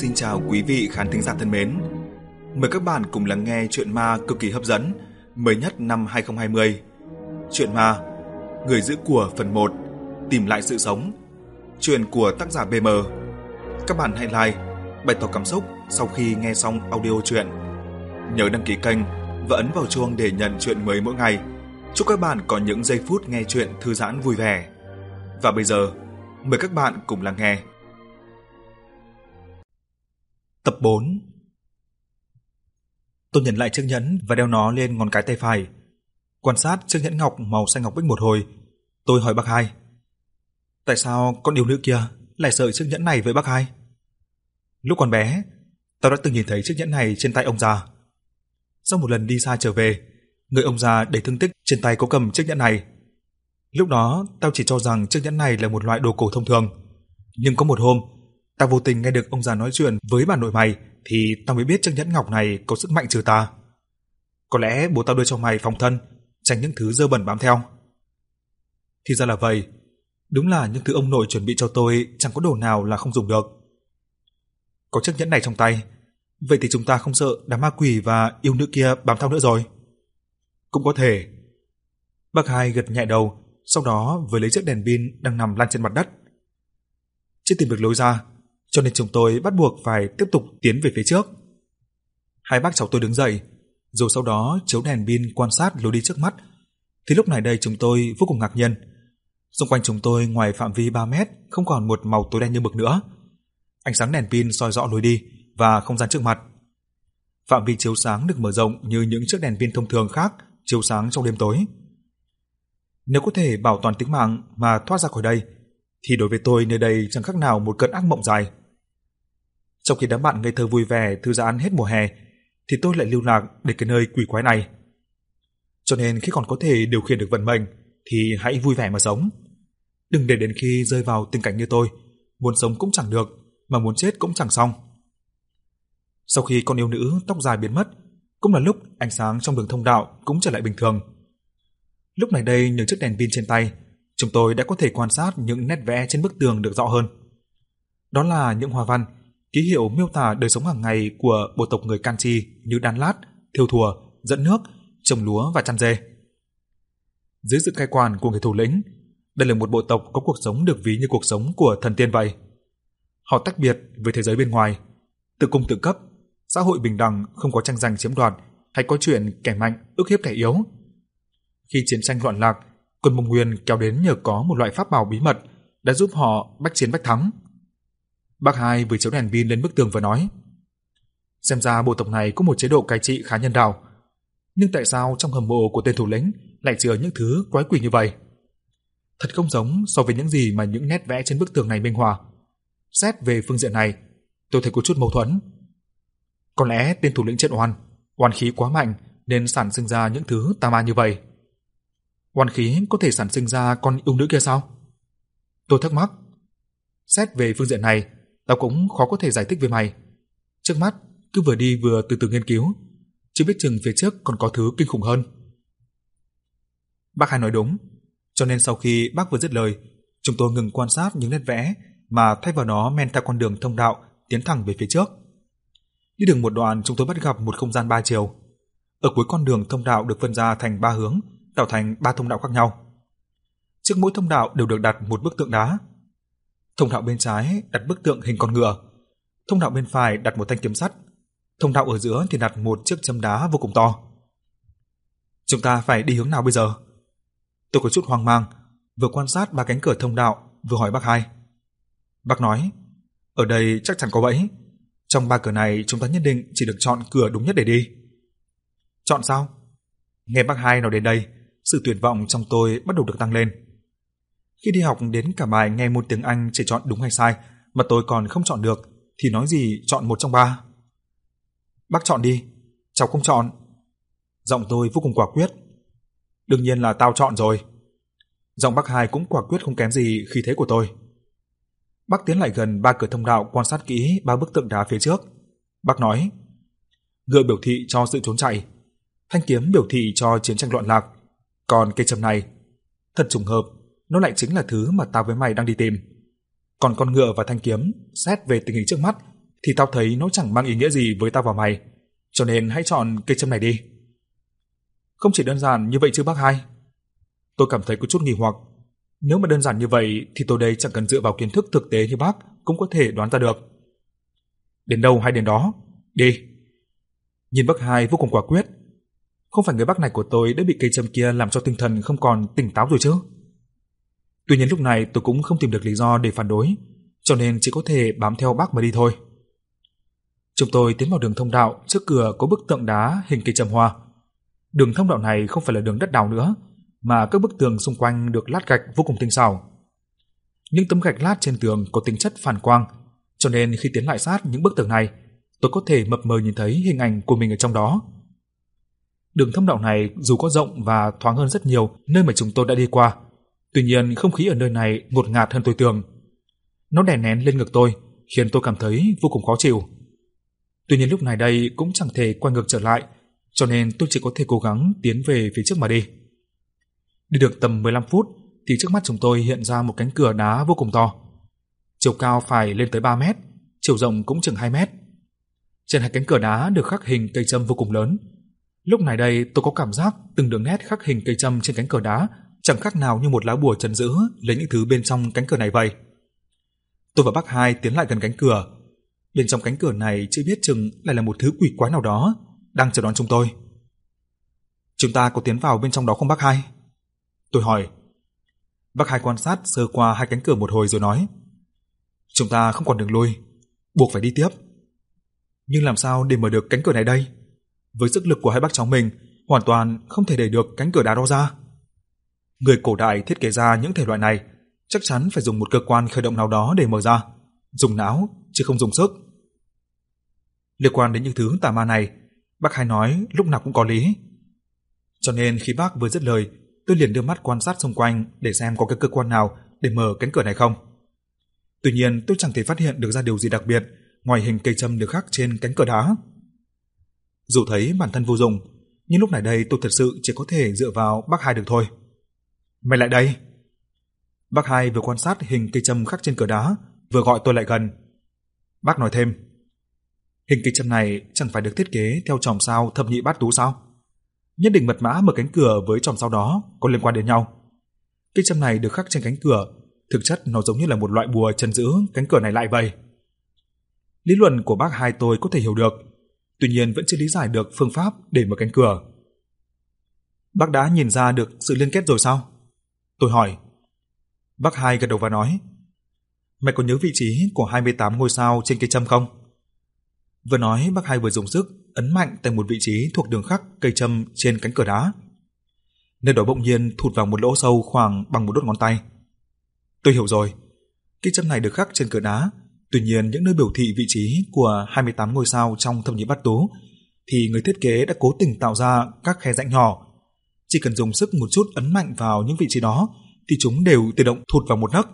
Xin chào quý vị khán thính giả thân mến. Mời các bạn cùng lắng nghe chuyện ma cực kỳ hấp dẫn mới nhất năm 2020. Chuyện ma Người giữ của phần 1 Tìm lại sự sống Chuyện của tác giả BM Các bạn hãy like, bày tỏ cảm xúc sau khi nghe xong audio chuyện. Nhớ đăng ký kênh và ấn vào chuông để nhận chuyện mới mỗi ngày. Chúc các bạn có những giây phút nghe chuyện thư giãn vui vẻ. Và bây giờ, mời các bạn cùng lắng nghe. Tập 4 Tôi nhận lại chiếc nhẫn và đeo nó lên ngón cái tay phải. Quan sát chiếc nhẫn ngọc màu xanh ngọc bích một hồi, tôi hỏi bác hai. Tại sao con điều nữ kia lại sợi chiếc nhẫn này với bác hai? Lúc còn bé, tao đã từng nhìn thấy chiếc nhẫn này trên tay ông già. Sau một lần đi xa trở về, người ông già để thương tích trên tay có cầm chiếc nhẫn này. Lúc đó, tao chỉ cho rằng chiếc nhẫn này là một loại đồ cổ thông thường. Nhưng có một hôm, ta vô tình nghe được ông già nói chuyện với bà nội mày thì tao mới biết chiếc nhẫn ngọc này có sức mạnh trừ tà. Có lẽ bố tao đưa cho mày phòng thân, tránh những thứ dơ bẩn bám theo. Thì ra là vậy, đúng là những thứ ông nội chuẩn bị cho tôi chẳng có đồ nào là không dùng được. Có chiếc nhẫn này trong tay, vậy thì chúng ta không sợ đám ma quỷ và yêu nữ kia bám theo nữa rồi. Cũng có thể. Bác hai gật nhẹ đầu, sau đó vừa lấy chiếc đèn pin đang nằm lăn trên mặt đất. Chưa tìm được lối ra, cho nên chúng tôi bắt buộc phải tiếp tục tiến về phía trước. Hai bác cháu tôi đứng dậy, rồi sau đó chiếu đèn pin quan sát lối đi trước mắt. Thì lúc này đây chúng tôi vô cùng ngạc nhiên. Xung quanh chúng tôi ngoài phạm vi 3 mét không còn một màu tối đen như mực nữa. Ánh sáng đèn pin soi rõ lối đi và không gian trước mặt. Phạm vi chiếu sáng được mở rộng như những chiếc đèn pin thông thường khác chiếu sáng trong đêm tối. Nếu có thể bảo toàn tính mạng mà thoát ra khỏi đây, thì đối với tôi nơi đây chẳng khác nào một cơn ác mộng dài sau khi đám bạn ngây thơ vui vẻ thư giãn hết mùa hè, thì tôi lại lưu lạc đến cái nơi quỷ quái này. Cho nên khi còn có thể điều khiển được vận mệnh, thì hãy vui vẻ mà sống. Đừng để đến khi rơi vào tình cảnh như tôi, muốn sống cũng chẳng được, mà muốn chết cũng chẳng xong. Sau khi con yêu nữ tóc dài biến mất, cũng là lúc ánh sáng trong đường thông đạo cũng trở lại bình thường. Lúc này đây nhờ chiếc đèn pin trên tay, chúng tôi đã có thể quan sát những nét vẽ trên bức tường được rõ hơn. Đó là những hoa văn, ký hiệu miêu tả đời sống hàng ngày của bộ tộc người Kanchi như đan lát, thiêu thùa, dẫn nước, trồng lúa và chăn dê. Dưới sự cai quản của người thủ lĩnh, đây là một bộ tộc có cuộc sống được ví như cuộc sống của thần tiên vậy. Họ tách biệt với thế giới bên ngoài, tự cung tự cấp, xã hội bình đẳng không có tranh giành chiếm đoạt hay có chuyện kẻ mạnh ức hiếp kẻ yếu. Khi chiến tranh loạn lạc, quân Mông Nguyên kéo đến nhờ có một loại pháp bảo bí mật đã giúp họ bách chiến bách thắng. Bác Hai vừa chiếu đèn pin lên bức tường và nói: "Xem ra bộ tộc này có một chế độ cai trị khá nhân đạo, nhưng tại sao trong hầm mộ của tên thủ lĩnh lại chứa những thứ quái quỷ như vậy?" Thật không giống so với những gì mà những nét vẽ trên bức tường này minh họa. Xét về phương diện này, tôi thấy có chút mâu thuẫn. Có lẽ tên thủ lĩnh chết oan, oan khí quá mạnh nên sản sinh ra những thứ tà ma như vậy. Oan khí có thể sản sinh ra con yêu nữ kia sao? Tôi thắc mắc. Xét về phương diện này, tao cũng khó có thể giải thích với mày. Trước mắt, cứ vừa đi vừa từ từ nghiên cứu, chứ biết chừng phía trước còn có thứ kinh khủng hơn. Bác hai nói đúng, cho nên sau khi bác vừa dứt lời, chúng tôi ngừng quan sát những nét vẽ mà thay vào đó men theo con đường thông đạo tiến thẳng về phía trước. Đi đường một đoạn chúng tôi bắt gặp một không gian ba chiều. Ở cuối con đường thông đạo được phân ra thành ba hướng, tạo thành ba thông đạo khác nhau. Trước mỗi thông đạo đều được đặt một bức tượng đá. Thông đạo bên trái đặt bức tượng hình con ngựa, thông đạo bên phải đặt một thanh kiếm sắt, thông đạo ở giữa thì đặt một chiếc châm đá vô cùng to. Chúng ta phải đi hướng nào bây giờ? Tôi có chút hoang mang, vừa quan sát ba cánh cửa thông đạo, vừa hỏi bác hai. Bác nói, ở đây chắc chắn có bẫy. Trong ba cửa này chúng ta nhất định chỉ được chọn cửa đúng nhất để đi. Chọn sao? Nghe bác hai nói đến đây, sự tuyệt vọng trong tôi bắt đầu được tăng lên. Khi đi học đến cả bài nghe một tiếng Anh chỉ chọn đúng hay sai mà tôi còn không chọn được thì nói gì chọn một trong ba. Bác chọn đi, cháu không chọn. Giọng tôi vô cùng quả quyết. Đương nhiên là tao chọn rồi. Giọng bác hai cũng quả quyết không kém gì khí thế của tôi. Bác tiến lại gần ba cửa thông đạo quan sát kỹ ba bức tượng đá phía trước. Bác nói, ngựa biểu thị cho sự trốn chạy, thanh kiếm biểu thị cho chiến tranh loạn lạc, còn cây châm này, thật trùng hợp, nó lại chính là thứ mà tao với mày đang đi tìm. Còn con ngựa và thanh kiếm, xét về tình hình trước mắt thì tao thấy nó chẳng mang ý nghĩa gì với tao và mày, cho nên hãy chọn cây châm này đi. Không chỉ đơn giản như vậy chứ bác hai. Tôi cảm thấy có chút nghi hoặc. Nếu mà đơn giản như vậy thì tôi đây chẳng cần dựa vào kiến thức thực tế như bác cũng có thể đoán ra được. Đến đâu hay đến đó, đi. Nhìn bác hai vô cùng quả quyết. Không phải người bác này của tôi đã bị cây châm kia làm cho tinh thần không còn tỉnh táo rồi chứ? Tuy nhiên lúc này tôi cũng không tìm được lý do để phản đối, cho nên chỉ có thể bám theo bác mà đi thôi. Chúng tôi tiến vào đường thông đạo, trước cửa có bức tượng đá hình cây trầm hoa. Đường thông đạo này không phải là đường đất đào nữa, mà các bức tường xung quanh được lát gạch vô cùng tinh xảo. Những tấm gạch lát trên tường có tính chất phản quang, cho nên khi tiến lại sát những bức tường này, tôi có thể mập mờ nhìn thấy hình ảnh của mình ở trong đó. Đường thông đạo này dù có rộng và thoáng hơn rất nhiều nơi mà chúng tôi đã đi qua, tuy nhiên không khí ở nơi này ngột ngạt hơn tôi tưởng. Nó đè nén lên ngực tôi, khiến tôi cảm thấy vô cùng khó chịu. Tuy nhiên lúc này đây cũng chẳng thể quay ngược trở lại, cho nên tôi chỉ có thể cố gắng tiến về phía trước mà đi. Đi được tầm 15 phút thì trước mắt chúng tôi hiện ra một cánh cửa đá vô cùng to. Chiều cao phải lên tới 3 mét, chiều rộng cũng chừng 2 mét. Trên hai cánh cửa đá được khắc hình cây châm vô cùng lớn. Lúc này đây tôi có cảm giác từng đường nét khắc hình cây châm trên cánh cửa đá chẳng khác nào như một lá bùa trấn giữ lấy những thứ bên trong cánh cửa này vậy. Tôi và bác hai tiến lại gần cánh cửa. Bên trong cánh cửa này chưa biết chừng lại là một thứ quỷ quái nào đó đang chờ đón chúng tôi. Chúng ta có tiến vào bên trong đó không bác hai? Tôi hỏi. Bác hai quan sát sơ qua hai cánh cửa một hồi rồi nói. Chúng ta không còn đường lui, buộc phải đi tiếp. Nhưng làm sao để mở được cánh cửa này đây? Với sức lực của hai bác cháu mình, hoàn toàn không thể đẩy được cánh cửa đá đó ra. Người cổ đại thiết kế ra những thể loại này chắc chắn phải dùng một cơ quan khởi động nào đó để mở ra, dùng não chứ không dùng sức. Liên quan đến những thứ tà ma này, bác hai nói lúc nào cũng có lý. Cho nên khi bác vừa dứt lời, tôi liền đưa mắt quan sát xung quanh để xem có cái cơ quan nào để mở cánh cửa này không. Tuy nhiên, tôi chẳng thể phát hiện được ra điều gì đặc biệt ngoài hình cây châm được khắc trên cánh cửa đá. Dù thấy bản thân vô dụng, nhưng lúc này đây tôi thật sự chỉ có thể dựa vào bác hai được thôi. Mày lại đây. Bác hai vừa quan sát hình cây châm khắc trên cửa đá, vừa gọi tôi lại gần. Bác nói thêm. Hình cây châm này chẳng phải được thiết kế theo chòm sao thập nhị bát tú sao? Nhất định mật mã mở cánh cửa với chòm sao đó có liên quan đến nhau. Cây châm này được khắc trên cánh cửa, thực chất nó giống như là một loại bùa trấn giữ cánh cửa này lại vậy. Lý luận của bác hai tôi có thể hiểu được, tuy nhiên vẫn chưa lý giải được phương pháp để mở cánh cửa. Bác đã nhìn ra được sự liên kết rồi sao? Tôi hỏi. Bác hai gật đầu và nói, Mày có nhớ vị trí của 28 ngôi sao trên cây châm không? Vừa nói bác hai vừa dùng sức ấn mạnh tại một vị trí thuộc đường khắc cây châm trên cánh cửa đá. Nơi đó bỗng nhiên thụt vào một lỗ sâu khoảng bằng một đốt ngón tay. Tôi hiểu rồi. Cây châm này được khắc trên cửa đá, tuy nhiên những nơi biểu thị vị trí của 28 ngôi sao trong thâm nhĩ bát tú thì người thiết kế đã cố tình tạo ra các khe rãnh nhỏ. Chỉ cần dùng sức một chút ấn mạnh vào những vị trí đó thì chúng đều tự động thụt vào một nấc.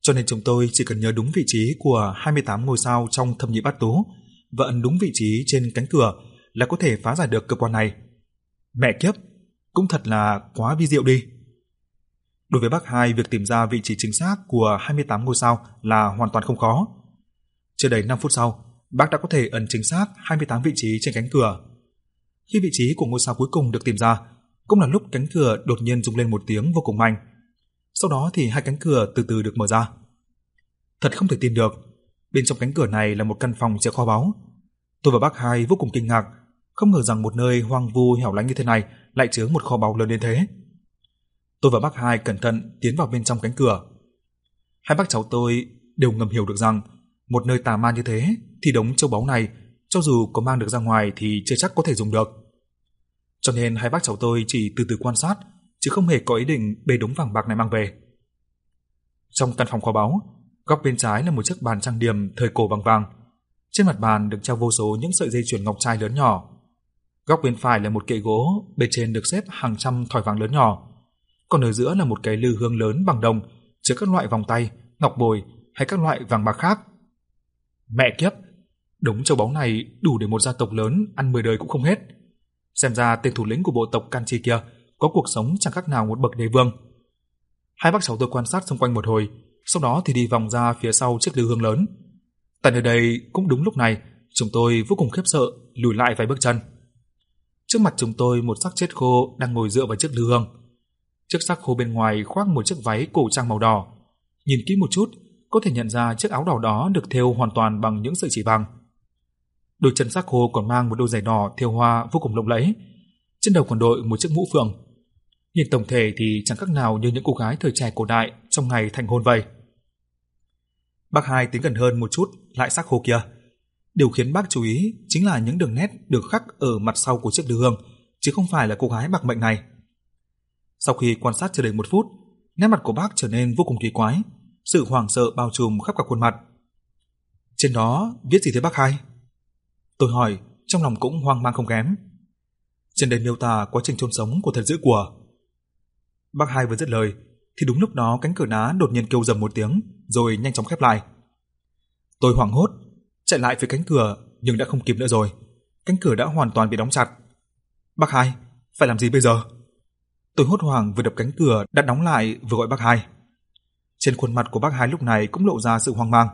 Cho nên chúng tôi chỉ cần nhớ đúng vị trí của 28 ngôi sao trong thâm nhị bát tú và ấn đúng vị trí trên cánh cửa là có thể phá giải được cơ quan này. Mẹ kiếp, cũng thật là quá vi diệu đi. Đối với bác hai, việc tìm ra vị trí chính xác của 28 ngôi sao là hoàn toàn không khó. Chưa đầy 5 phút sau, bác đã có thể ấn chính xác 28 vị trí trên cánh cửa. Khi vị trí của ngôi sao cuối cùng được tìm ra, cũng là lúc cánh cửa đột nhiên rung lên một tiếng vô cùng mạnh. Sau đó thì hai cánh cửa từ từ được mở ra. Thật không thể tin được, Bên trong cánh cửa này là một căn phòng chứa kho báu. Tôi và bác hai vô cùng kinh ngạc, không ngờ rằng một nơi hoang vu hẻo lánh như thế này lại chứa một kho báu lớn đến thế. Tôi và bác hai cẩn thận tiến vào bên trong cánh cửa. Hai bác cháu tôi đều ngầm hiểu được rằng một nơi tà ma như thế thì đống châu báu này cho dù có mang được ra ngoài thì chưa chắc có thể dùng được. Cho nên hai bác cháu tôi chỉ từ từ quan sát chứ không hề có ý định bê đống vàng bạc này mang về. Trong căn phòng kho báu, Góc bên trái là một chiếc bàn trang điểm thời cổ bằng vàng. Trên mặt bàn được treo vô số những sợi dây chuyền ngọc trai lớn nhỏ. Góc bên phải là một kệ gỗ, bên trên được xếp hàng trăm thỏi vàng lớn nhỏ. Còn ở giữa là một cái lư hương lớn bằng đồng, chứa các loại vòng tay, ngọc bồi hay các loại vàng bạc khác. Mẹ kiếp, đống châu báu này đủ để một gia tộc lớn ăn 10 đời cũng không hết. Xem ra tên thủ lĩnh của bộ tộc Canchi kia có cuộc sống chẳng khác nào một bậc đế vương. Hai bác cháu tôi quan sát xung quanh một hồi, sau đó thì đi vòng ra phía sau chiếc lư hương lớn. Tại nơi đây cũng đúng lúc này, chúng tôi vô cùng khiếp sợ, lùi lại vài bước chân. Trước mặt chúng tôi một xác chết khô đang ngồi dựa vào chiếc lư hương. Chiếc xác khô bên ngoài khoác một chiếc váy cổ trang màu đỏ. Nhìn kỹ một chút, có thể nhận ra chiếc áo đỏ đó được thêu hoàn toàn bằng những sợi chỉ vàng. Đôi chân sắc khô còn mang một đôi giày đỏ thêu hoa vô cùng lộng lẫy. Trên đầu còn đội một chiếc mũ phượng. Nhìn tổng thể thì chẳng khác nào như những cô gái thời trẻ cổ đại trong ngày thành hôn vậy. Bác hai tiến gần hơn một chút lại sắc khô kia. Điều khiến bác chú ý chính là những đường nét được khắc ở mặt sau của chiếc lư hương, chứ không phải là cô gái bạc mệnh này. Sau khi quan sát chưa đầy một phút, nét mặt của bác trở nên vô cùng kỳ quái, sự hoảng sợ bao trùm khắp cả khuôn mặt. Trên đó viết gì thế bác hai? Tôi hỏi, trong lòng cũng hoang mang không kém. Trên đây miêu tả quá trình chôn sống của thần dữ của. Bác hai vừa dứt lời, thì đúng lúc đó cánh cửa đá đột nhiên kêu dầm một tiếng, rồi nhanh chóng khép lại. Tôi hoảng hốt, chạy lại phía cánh cửa nhưng đã không kịp nữa rồi. Cánh cửa đã hoàn toàn bị đóng chặt. Bác hai, phải làm gì bây giờ? Tôi hốt hoảng vừa đập cánh cửa đã đóng lại vừa gọi bác hai. Trên khuôn mặt của bác hai lúc này cũng lộ ra sự hoang mang.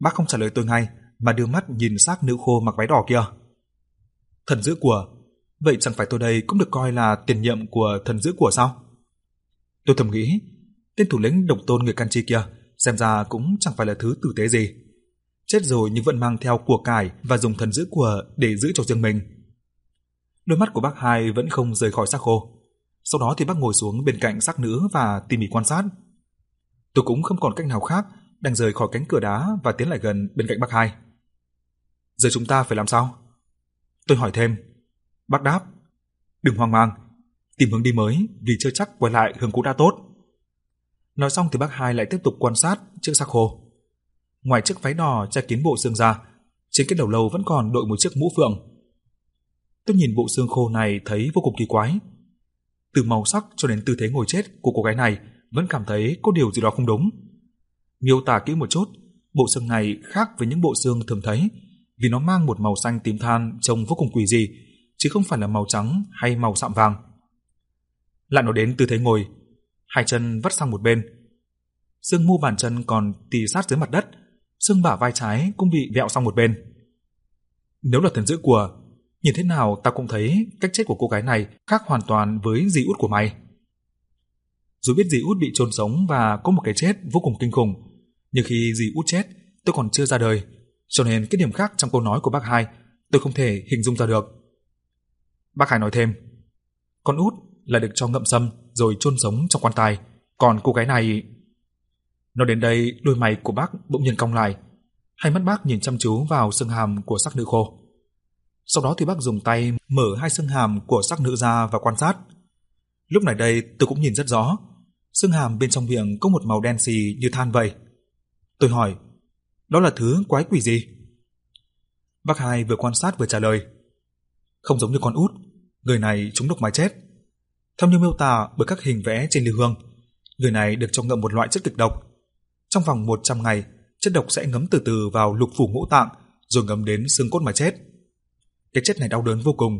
Bác không trả lời tôi ngay mà đưa mắt nhìn xác nữ khô mặc váy đỏ kia. Thần giữ của, vậy chẳng phải tôi đây cũng được coi là tiền nhiệm của thần giữ của sao? Tôi thầm nghĩ, tên thủ lĩnh độc tôn người Canchi kia xem ra cũng chẳng phải là thứ tử tế gì. Chết rồi nhưng vẫn mang theo của cải và dùng thần giữ của để giữ cho riêng mình. Đôi mắt của bác hai vẫn không rời khỏi xác khô. Sau đó thì bác ngồi xuống bên cạnh xác nữ và tỉ mỉ quan sát. Tôi cũng không còn cách nào khác, đành rời khỏi cánh cửa đá và tiến lại gần bên cạnh bác hai. Giờ chúng ta phải làm sao? Tôi hỏi thêm. Bác đáp. Đừng hoang mang, tìm hướng đi mới vì chưa chắc quay lại hướng cũ đã tốt. Nói xong thì bác hai lại tiếp tục quan sát chiếc xác khô. Ngoài chiếc váy đỏ che kín bộ xương ra, trên cái đầu lâu vẫn còn đội một chiếc mũ phượng. Tôi nhìn bộ xương khô này thấy vô cùng kỳ quái. Từ màu sắc cho đến tư thế ngồi chết của cô gái này vẫn cảm thấy có điều gì đó không đúng. Miêu tả kỹ một chút, bộ xương này khác với những bộ xương thường thấy vì nó mang một màu xanh tím than trông vô cùng quỷ dị, chứ không phải là màu trắng hay màu sạm vàng. Lại nói đến tư thế ngồi, hai chân vắt sang một bên. Xương mu bàn chân còn tì sát dưới mặt đất, xương bả vai trái cũng bị vẹo sang một bên. Nếu là thần dữ của, nhìn thế nào ta cũng thấy cách chết của cô gái này khác hoàn toàn với dì út của mày. Dù biết dì út bị chôn sống và có một cái chết vô cùng kinh khủng, nhưng khi dì út chết, tôi còn chưa ra đời, cho nên cái điểm khác trong câu nói của bác hai tôi không thể hình dung ra được. Bác hai nói thêm, con út là được cho ngậm sâm rồi chôn sống trong quan tài, còn cô gái này... Nói đến đây, đôi mày của bác bỗng nhiên cong lại, hai mắt bác nhìn chăm chú vào xương hàm của sắc nữ khô. Sau đó thì bác dùng tay mở hai xương hàm của sắc nữ ra và quan sát. Lúc này đây tôi cũng nhìn rất rõ, xương hàm bên trong miệng có một màu đen xì như than vậy. Tôi hỏi, đó là thứ quái quỷ gì? Bác hai vừa quan sát vừa trả lời. Không giống như con út, người này trúng độc mà chết. Theo như miêu tả bởi các hình vẽ trên lưu hương, người này được cho ngậm một loại chất kịch độc. Trong vòng 100 ngày, chất độc sẽ ngấm từ từ vào lục phủ ngũ tạng rồi ngấm đến xương cốt mà chết. Cái chết này đau đớn vô cùng.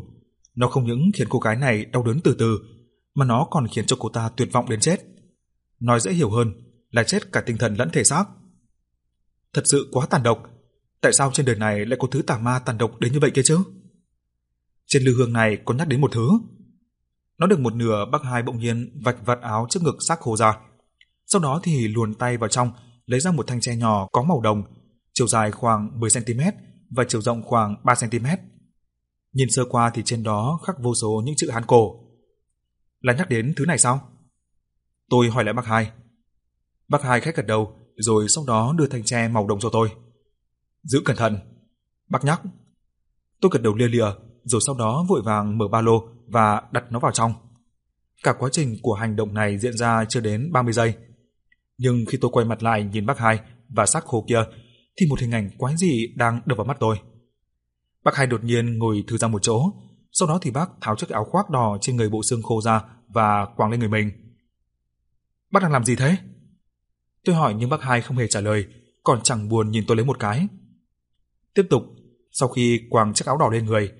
Nó không những khiến cô gái này đau đớn từ từ, mà nó còn khiến cho cô ta tuyệt vọng đến chết. Nói dễ hiểu hơn là chết cả tinh thần lẫn thể xác. Thật sự quá tàn độc. Tại sao trên đời này lại có thứ tà ma tàn độc đến như vậy kia chứ? Trên lưu hương này có nhắc đến một thứ. Nó được một nửa bác hai bỗng nhiên vạch vạt áo trước ngực xác khô ra. Sau đó thì luồn tay vào trong, lấy ra một thanh tre nhỏ có màu đồng, chiều dài khoảng 10cm và chiều rộng khoảng 3cm. Nhìn sơ qua thì trên đó khắc vô số những chữ Hán cổ. Là nhắc đến thứ này sao? Tôi hỏi lại bác hai. Bác hai khách gật đầu, rồi sau đó đưa thanh tre màu đồng cho tôi. Giữ cẩn thận. Bác nhắc. Tôi gật đầu lia lịa, rồi sau đó vội vàng mở ba lô và đặt nó vào trong. Cả quá trình của hành động này diễn ra chưa đến 30 giây. Nhưng khi tôi quay mặt lại nhìn bác hai và xác khô kia, thì một hình ảnh quái dị đang đập vào mắt tôi. Bác hai đột nhiên ngồi thư ra một chỗ, sau đó thì bác tháo chiếc áo khoác đỏ trên người bộ xương khô ra và quàng lên người mình. Bác đang làm gì thế? Tôi hỏi nhưng bác hai không hề trả lời, còn chẳng buồn nhìn tôi lấy một cái. Tiếp tục, sau khi quàng chiếc áo đỏ lên người,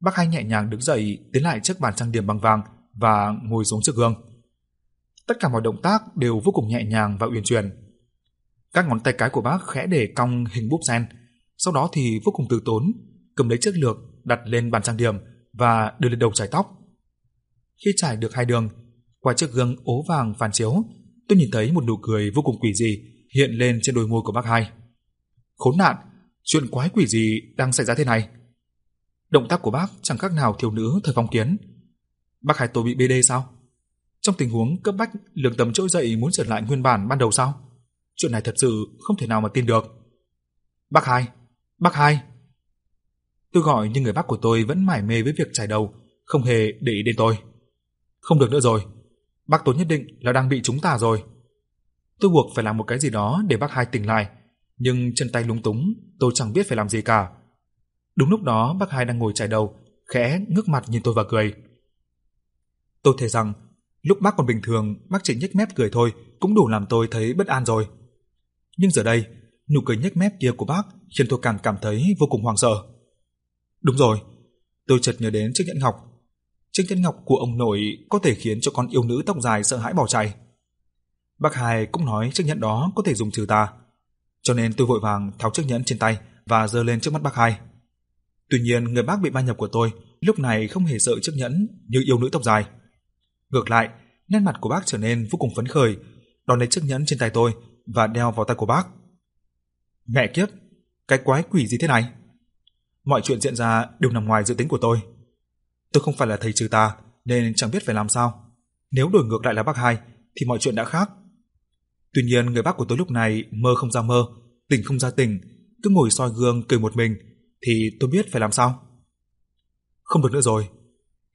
bác hai nhẹ nhàng đứng dậy tiến lại trước bàn trang điểm bằng vàng và ngồi xuống trước gương. Tất cả mọi động tác đều vô cùng nhẹ nhàng và uyển chuyển. Các ngón tay cái của bác khẽ để cong hình búp sen, sau đó thì vô cùng từ tốn, cầm lấy chiếc lược đặt lên bàn trang điểm và đưa lên đầu chải tóc. Khi trải được hai đường, qua chiếc gương ố vàng phản chiếu, tôi nhìn thấy một nụ cười vô cùng quỷ dị hiện lên trên đôi môi của bác hai. Khốn nạn, chuyện quái quỷ gì đang xảy ra thế này? Động tác của bác chẳng khác nào thiếu nữ thời phong kiến. Bác hai tôi bị BD sao? Trong tình huống cấp bách, lương tâm trỗi dậy muốn trở lại nguyên bản ban đầu sao? Chuyện này thật sự không thể nào mà tin được. Bác hai, bác hai. Tôi gọi nhưng người bác của tôi vẫn mải mê với việc trải đầu, không hề để ý đến tôi. Không được nữa rồi, bác tôi nhất định là đang bị chúng ta rồi. Tôi buộc phải làm một cái gì đó để bác hai tỉnh lại, nhưng chân tay lúng túng, tôi chẳng biết phải làm gì cả. Đúng lúc đó bác hai đang ngồi chải đầu, khẽ ngước mặt nhìn tôi và cười. Tôi thề rằng, lúc bác còn bình thường, bác chỉ nhếch mép cười thôi, cũng đủ làm tôi thấy bất an rồi. Nhưng giờ đây, nụ cười nhếch mép kia của bác khiến tôi càng cảm thấy vô cùng hoang sợ. Đúng rồi, tôi chợt nhớ đến chiếc nhẫn ngọc. Chiếc nhẫn ngọc của ông nội có thể khiến cho con yêu nữ tóc dài sợ hãi bỏ chạy. Bác hai cũng nói chiếc nhẫn đó có thể dùng trừ tà. Cho nên tôi vội vàng tháo chiếc nhẫn trên tay và giơ lên trước mắt bác hai. Tuy nhiên, người bác bị ma nhập của tôi lúc này không hề sợ chiếc nhẫn như yêu nữ tóc dài. Ngược lại, nét mặt của bác trở nên vô cùng phấn khởi, đón lấy chiếc nhẫn trên tay tôi và đeo vào tay của bác. Mẹ kiếp, cái quái quỷ gì thế này? Mọi chuyện diễn ra đều nằm ngoài dự tính của tôi. Tôi không phải là thầy trừ tà nên chẳng biết phải làm sao. Nếu đổi ngược lại là bác hai thì mọi chuyện đã khác. Tuy nhiên người bác của tôi lúc này mơ không ra mơ, tỉnh không ra tỉnh, cứ ngồi soi gương cười một mình thì tôi biết phải làm sao. Không được nữa rồi.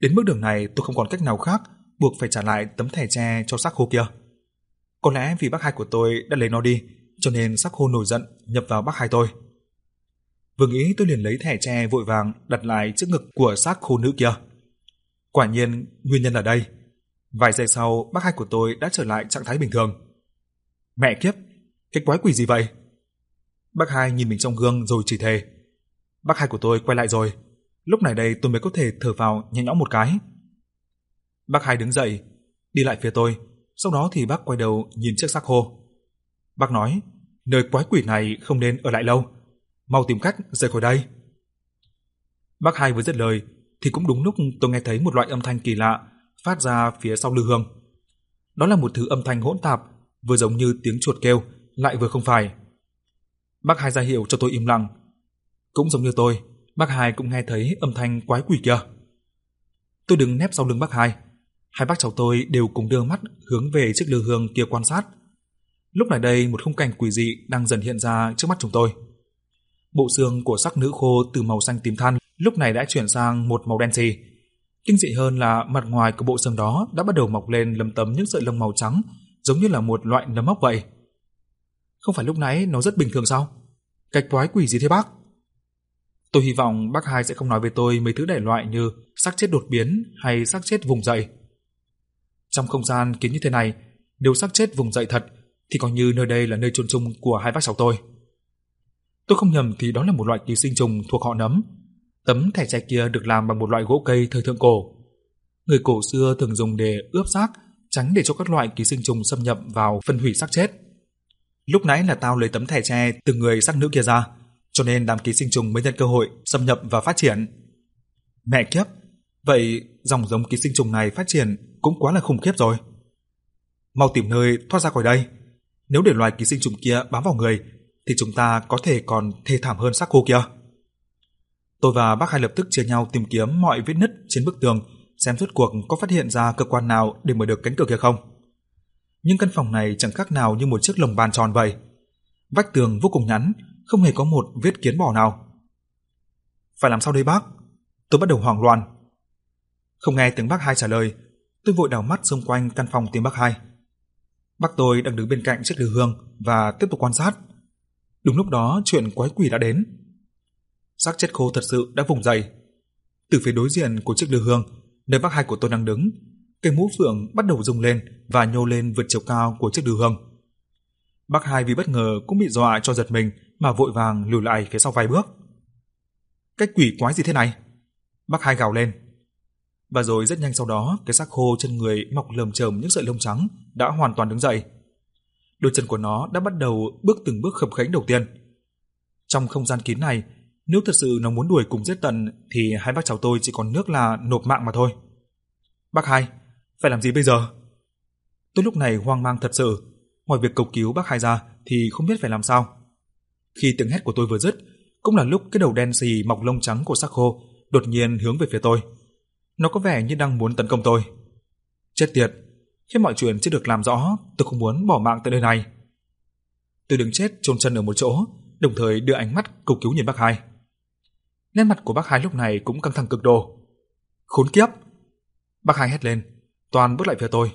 Đến bước đường này tôi không còn cách nào khác buộc phải trả lại tấm thẻ tre cho xác khô kia. Có lẽ vì bác hai của tôi đã lấy nó đi, cho nên sắc khô nổi giận nhập vào bác hai tôi. Vừa nghĩ tôi liền lấy thẻ tre vội vàng đặt lại trước ngực của xác khô nữ kia. Quả nhiên, nguyên nhân là đây. Vài giây sau, bác hai của tôi đã trở lại trạng thái bình thường. Mẹ kiếp, cái quái quỷ gì vậy? Bác hai nhìn mình trong gương rồi chỉ thề. Bác hai của tôi quay lại rồi. Lúc này đây tôi mới có thể thở vào nhẹ nhõm một cái. Bác hai đứng dậy, đi lại phía tôi, sau đó thì bác quay đầu nhìn chiếc xác khô. Bác nói, nơi quái quỷ này không nên ở lại lâu, mau tìm cách rời khỏi đây. Bác hai vừa dứt lời thì cũng đúng lúc tôi nghe thấy một loại âm thanh kỳ lạ phát ra phía sau lư hương. Đó là một thứ âm thanh hỗn tạp, vừa giống như tiếng chuột kêu, lại vừa không phải. Bác hai ra hiệu cho tôi im lặng. Cũng giống như tôi, bác hai cũng nghe thấy âm thanh quái quỷ kia. Tôi đứng nép sau lưng bác hai, hai bác cháu tôi đều cùng đưa mắt hướng về chiếc lư hương kia quan sát. Lúc này đây một khung cảnh quỷ dị đang dần hiện ra trước mắt chúng tôi. Bộ xương của sắc nữ khô từ màu xanh tím than lúc này đã chuyển sang một màu đen xì. Kinh dị hơn là mặt ngoài của bộ xương đó đã bắt đầu mọc lên lấm tấm những sợi lông màu trắng, giống như là một loại nấm mốc vậy. Không phải lúc nãy nó rất bình thường sao? Cái quái quỷ gì thế bác? Tôi hy vọng bác hai sẽ không nói với tôi mấy thứ đại loại như xác chết đột biến hay xác chết vùng dậy. Trong không gian kín như thế này, nếu xác chết vùng dậy thật thì coi như nơi đây là nơi chôn chung của hai bác cháu tôi. Tôi không nhầm thì đó là một loại ký sinh trùng thuộc họ nấm. Tấm thẻ tre kia được làm bằng một loại gỗ cây thời thượng cổ. Người cổ xưa thường dùng để ướp xác, tránh để cho các loại ký sinh trùng xâm nhập vào phân hủy xác chết. Lúc nãy là tao lấy tấm thẻ tre từ người xác nữ kia ra, cho nên đám ký sinh trùng mới nhân cơ hội xâm nhập và phát triển. Mẹ kiếp, vậy dòng giống ký sinh trùng này phát triển cũng quá là khủng khiếp rồi. Mau tìm nơi thoát ra khỏi đây. Nếu để loài ký sinh trùng kia bám vào người, thì chúng ta có thể còn thê thảm hơn xác khô kia. Tôi và bác hai lập tức chia nhau tìm kiếm mọi vết nứt trên bức tường, xem rốt cuộc có phát hiện ra cơ quan nào để mở được cánh cửa kia không. Nhưng căn phòng này chẳng khác nào như một chiếc lồng bàn tròn vậy. Vách tường vô cùng nhắn, không hề có một vết kiến bò nào. Phải làm sao đây bác? Tôi bắt đầu hoảng loạn. Không nghe tiếng bác hai trả lời, tôi vội đảo mắt xung quanh căn phòng tìm bác hai. Bác tôi đang đứng bên cạnh chiếc lư hương và tiếp tục quan sát. Đúng lúc đó chuyện quái quỷ đã đến. Xác chết khô thật sự đã vùng dậy. Từ phía đối diện của chiếc lư hương, nơi bác hai của tôi đang đứng, cây mũ phượng bắt đầu rung lên và nhô lên vượt chiều cao của chiếc lư hương. Bác hai vì bất ngờ cũng bị dọa cho giật mình mà vội vàng lùi lại phía sau vài bước. Cái quỷ quái gì thế này? Bác hai gào lên. Và rồi rất nhanh sau đó, cái xác khô chân người mọc lởm chởm những sợi lông trắng đã hoàn toàn đứng dậy. Đôi chân của nó đã bắt đầu bước từng bước khập khiễng đầu tiên. Trong không gian kín này, nếu thật sự nó muốn đuổi cùng giết tận thì hai bác cháu tôi chỉ còn nước là nộp mạng mà thôi. Bác hai, phải làm gì bây giờ? Tôi lúc này hoang mang thật sự, ngoài việc cầu cứu bác hai ra thì không biết phải làm sao. Khi tiếng hét của tôi vừa dứt, cũng là lúc cái đầu đen xì mọc lông trắng của xác khô đột nhiên hướng về phía tôi. Nó có vẻ như đang muốn tấn công tôi. Chết tiệt, khi mọi chuyện chưa được làm rõ, tôi không muốn bỏ mạng tại nơi này. Tôi đứng chết chôn chân ở một chỗ, đồng thời đưa ánh mắt cầu cứu nhìn bác hai. Nét mặt của bác hai lúc này cũng căng thẳng cực độ. Khốn kiếp! Bác hai hét lên, toàn bước lại phía tôi.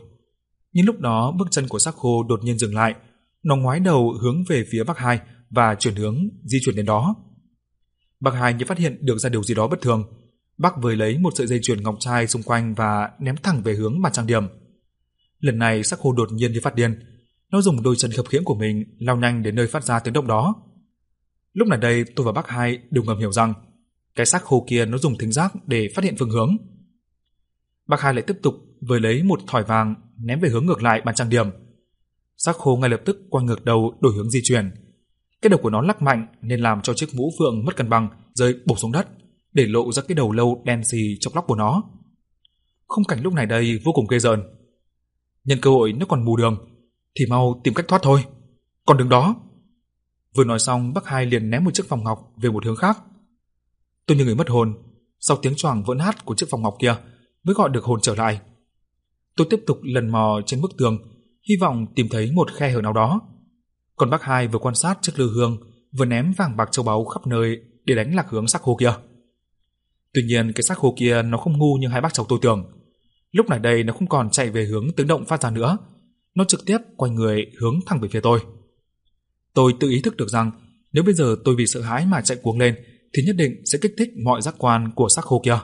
Nhưng lúc đó bước chân của sắc khô đột nhiên dừng lại, nó ngoái đầu hướng về phía bác hai và chuyển hướng di chuyển đến đó. Bác hai như phát hiện được ra điều gì đó bất thường, bác vơi lấy một sợi dây chuyền ngọc trai xung quanh và ném thẳng về hướng bàn trang điểm. Lần này sắc khô đột nhiên như phát điên, nó dùng đôi chân khập khiễng của mình lao nhanh đến nơi phát ra tiếng động đó. Lúc này đây tôi và bác hai đều ngầm hiểu rằng cái xác khô kia nó dùng thính giác để phát hiện phương hướng. Bác hai lại tiếp tục với lấy một thỏi vàng ném về hướng ngược lại bàn trang điểm. Xác khô ngay lập tức quay ngược đầu đổi hướng di chuyển. Cái đầu của nó lắc mạnh nên làm cho chiếc mũ phượng mất cân bằng, rơi bổ xuống đất, để lộ ra cái đầu lâu đen xì trong lóc của nó. Khung cảnh lúc này đây vô cùng ghê rợn. Nhân cơ hội nó còn mù đường, thì mau tìm cách thoát thôi. Còn đứng đó. Vừa nói xong, bác hai liền ném một chiếc vòng ngọc về một hướng khác. Tôi như người mất hồn, sau tiếng choàng vỡ nát của chiếc vòng ngọc kia mới gọi được hồn trở lại. Tôi tiếp tục lần mò trên bức tường, hy vọng tìm thấy một khe hở nào đó. Còn bác hai vừa quan sát chiếc lư hương, vừa ném vàng bạc châu báu khắp nơi để đánh lạc hướng xác khô kia. Tuy nhiên cái xác khô kia nó không ngu như hai bác cháu tôi tưởng. Lúc này đây nó không còn chạy về hướng tiếng động phát ra nữa, nó trực tiếp quay người hướng thẳng về phía tôi. Tôi tự ý thức được rằng nếu bây giờ tôi vì sợ hãi mà chạy cuống lên thì nhất định sẽ kích thích mọi giác quan của xác khô kia.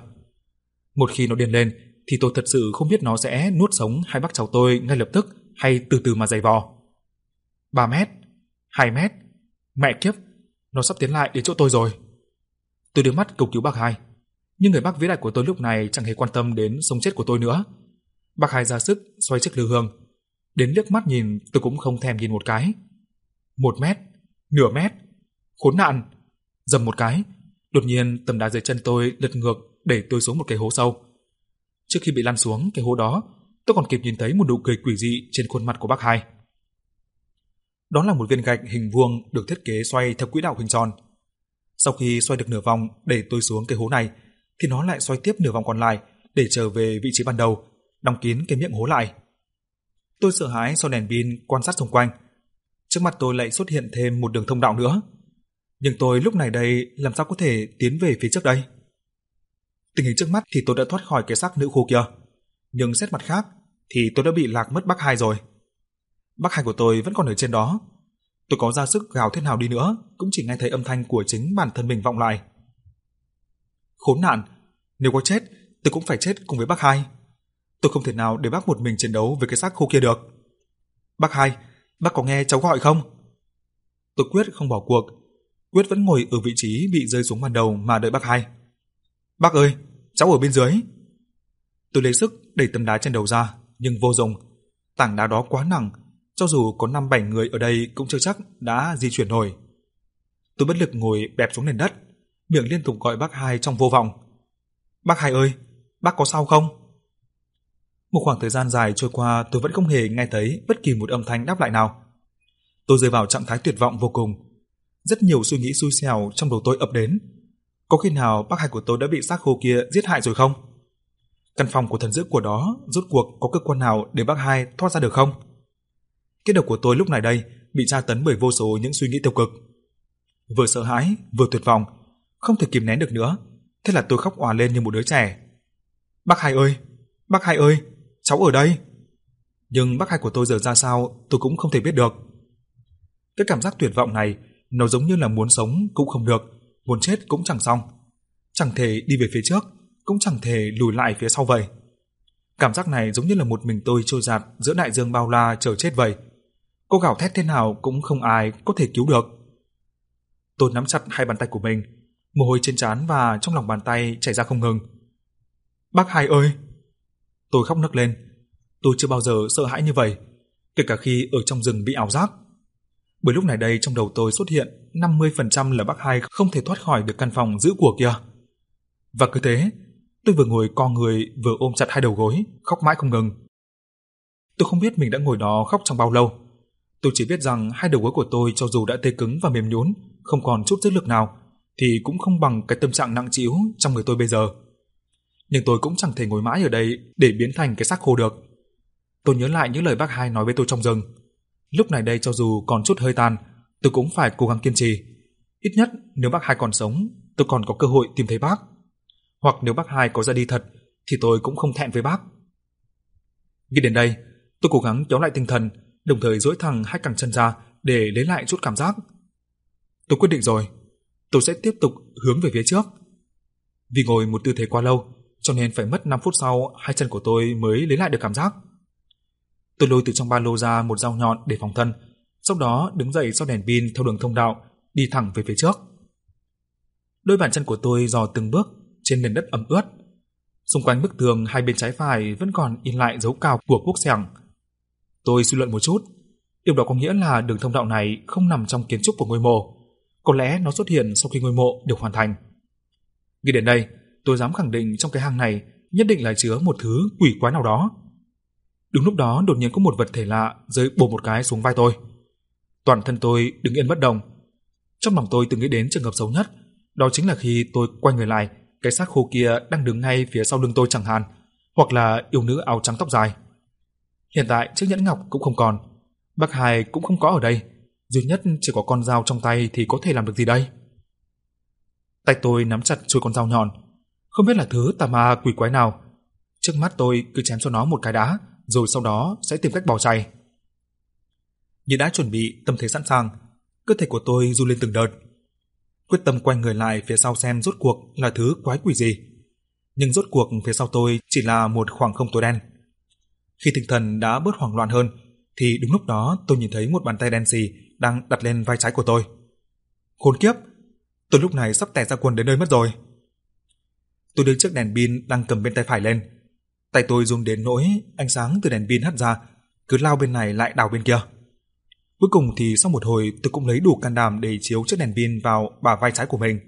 Một khi nó điên lên thì tôi thật sự không biết nó sẽ nuốt sống hai bác cháu tôi ngay lập tức hay từ từ mà giày vò. 3 mét, 2 mét, mẹ kiếp, nó sắp tiến lại đến chỗ tôi rồi. Tôi đưa mắt cầu cứu bác hai, nhưng người bác vĩ đại của tôi lúc này chẳng hề quan tâm đến sống chết của tôi nữa. Bác hai ra sức xoay chiếc lư hương, đến liếc mắt nhìn tôi cũng không thèm nhìn một cái. Một mét, nửa mét, khốn nạn, dầm một cái, đột nhiên tấm đá dưới chân tôi lật ngược đẩy tôi xuống một cái hố sâu. Trước khi bị lăn xuống cái hố đó, tôi còn kịp nhìn thấy một nụ cười quỷ dị trên khuôn mặt của bác hai. Đó là một viên gạch hình vuông được thiết kế xoay theo quỹ đạo hình tròn. Sau khi xoay được nửa vòng để tôi xuống cái hố này, thì nó lại xoay tiếp nửa vòng còn lại để trở về vị trí ban đầu, đóng kín cái miệng hố lại. Tôi sợ hãi sau đèn pin quan sát xung quanh. Trước mặt tôi lại xuất hiện thêm một đường thông đạo nữa. Nhưng tôi lúc này đây làm sao có thể tiến về phía trước đây? Tình hình trước mắt thì tôi đã thoát khỏi cái xác nữ khô kia. Nhưng xét mặt khác thì tôi đã bị lạc mất bác hai rồi. Bác hai của tôi vẫn còn ở trên đó. Tôi có ra sức gào thế nào đi nữa cũng chỉ nghe thấy âm thanh của chính bản thân mình vọng lại. Khốn nạn, nếu có chết tôi cũng phải chết cùng với bác hai. Tôi không thể nào để bác một mình chiến đấu với cái xác khô kia được. Bác hai, bác có nghe cháu gọi không? Tôi quyết không bỏ cuộc. Quyết vẫn ngồi ở vị trí bị rơi xuống ban đầu mà đợi bác hai. Bác ơi, cháu ở bên dưới. Tôi lấy sức đẩy tấm đá trên đầu ra, nhưng vô dụng. Tảng đá đó quá nặng, cho dù có năm bảy người ở đây cũng chưa chắc đã di chuyển nổi. Tôi bất lực ngồi bẹp xuống nền đất, miệng liên tục gọi bác hai trong vô vọng. Bác hai ơi, bác có sao không? Một khoảng thời gian dài trôi qua tôi vẫn không hề nghe thấy bất kỳ một âm thanh đáp lại nào. Tôi rơi vào trạng thái tuyệt vọng vô cùng. Rất nhiều suy nghĩ xui xẻo trong đầu tôi ập đến. Có khi nào bác hai của tôi đã bị xác khô kia giết hại rồi không? Căn phòng của thần dữ của đó rốt cuộc có cơ quan nào để bác hai thoát ra được không? Cái đầu của tôi lúc này đây bị tra tấn bởi vô số những suy nghĩ tiêu cực. Vừa sợ hãi, vừa tuyệt vọng, không thể kìm nén được nữa. Thế là tôi khóc òa lên như một đứa trẻ. Bác hai ơi, bác hai ơi, cháu ở đây. Nhưng bác hai của tôi giờ ra sao tôi cũng không thể biết được. Cái cảm giác tuyệt vọng này nó giống như là muốn sống cũng không được, muốn chết cũng chẳng xong. Chẳng thể đi về phía trước, cũng chẳng thể lùi lại phía sau vậy. Cảm giác này giống như là một mình tôi trôi giạt giữa đại dương bao la chờ chết vậy. Cô gào thét thế nào cũng không ai có thể cứu được. Tôi nắm chặt hai bàn tay của mình, mồ hôi trên trán và trong lòng bàn tay chảy ra không ngừng. Bác hai ơi! Tôi khóc nức lên. Tôi chưa bao giờ sợ hãi như vậy, kể cả khi ở trong rừng bị ảo giác. Bởi lúc này đây trong đầu tôi xuất hiện 50% là bác hai không thể thoát khỏi được căn phòng giữ của kia. Và cứ thế, tôi vừa ngồi co người vừa ôm chặt hai đầu gối, khóc mãi không ngừng. Tôi không biết mình đã ngồi đó khóc trong bao lâu. Tôi chỉ biết rằng hai đầu gối của tôi cho dù đã tê cứng và mềm nhũn, không còn chút sức lực nào, thì cũng không bằng cái tâm trạng nặng trĩu trong người tôi bây giờ. Nhưng tôi cũng chẳng thể ngồi mãi ở đây để biến thành cái xác khô được. Tôi nhớ lại những lời bác hai nói với tôi trong rừng. Lúc này đây cho dù còn chút hơi tàn, tôi cũng phải cố gắng kiên trì. Ít nhất nếu bác hai còn sống, tôi còn có cơ hội tìm thấy bác. Hoặc nếu bác hai có ra đi thật, thì tôi cũng không thẹn với bác. Nghĩ đến đây, tôi cố gắng kéo lại tinh thần, đồng thời duỗi thẳng hai cẳng chân ra để lấy lại chút cảm giác. Tôi quyết định rồi, tôi sẽ tiếp tục hướng về phía trước. Vì ngồi một tư thế quá lâu, cho nên phải mất 5 phút sau hai chân của tôi mới lấy lại được cảm giác. Tôi lôi từ trong ba lô ra một dao nhọn để phòng thân, sau đó đứng dậy sau đèn pin theo đường thông đạo, đi thẳng về phía trước. Đôi bàn chân của tôi dò từng bước trên nền đất ẩm ướt. Xung quanh bức tường hai bên trái phải vẫn còn in lại dấu cào của quốc sẻng. Tôi suy luận một chút, điều đó có nghĩa là đường thông đạo này không nằm trong kiến trúc của ngôi mộ, có lẽ nó xuất hiện sau khi ngôi mộ được hoàn thành. Nghĩ đến đây, tôi dám khẳng định trong cái hang này nhất định là chứa một thứ quỷ quái nào đó. Đúng lúc đó đột nhiên có một vật thể lạ rơi bổ một cái xuống vai tôi. Toàn thân tôi đứng yên bất động. Trong lòng tôi từng nghĩ đến trường hợp xấu nhất, đó chính là khi tôi quay người lại, cái xác khô kia đang đứng ngay phía sau lưng tôi chẳng hạn, hoặc là yêu nữ áo trắng tóc dài. Hiện tại chiếc nhẫn ngọc cũng không còn, bác Hải cũng không có ở đây, duy nhất chỉ có con dao trong tay thì có thể làm được gì đây? Tay tôi nắm chặt chuôi con dao nhọn, không biết là thứ tà ma quỷ quái nào. Trước mắt tôi cứ chém cho nó một cái đá, rồi sau đó sẽ tìm cách bỏ chạy. Như đã chuẩn bị tâm thế sẵn sàng, cơ thể của tôi run lên từng đợt. Quyết tâm quay người lại phía sau xem rốt cuộc là thứ quái quỷ gì. Nhưng rốt cuộc phía sau tôi chỉ là một khoảng không tối đen. Khi tinh thần đã bớt hoảng loạn hơn, thì đúng lúc đó tôi nhìn thấy một bàn tay đen xì đang đặt lên vai trái của tôi. Khốn kiếp! Tôi lúc này sắp tè ra quần đến nơi mất rồi. Tôi đưa chiếc đèn pin đang cầm bên tay phải lên. Tay tôi run đến nỗi ánh sáng từ đèn pin hắt ra, cứ lao bên này lại đảo bên kia. Cuối cùng thì sau một hồi tôi cũng lấy đủ can đảm để chiếu chiếc đèn pin vào bả vai trái của mình.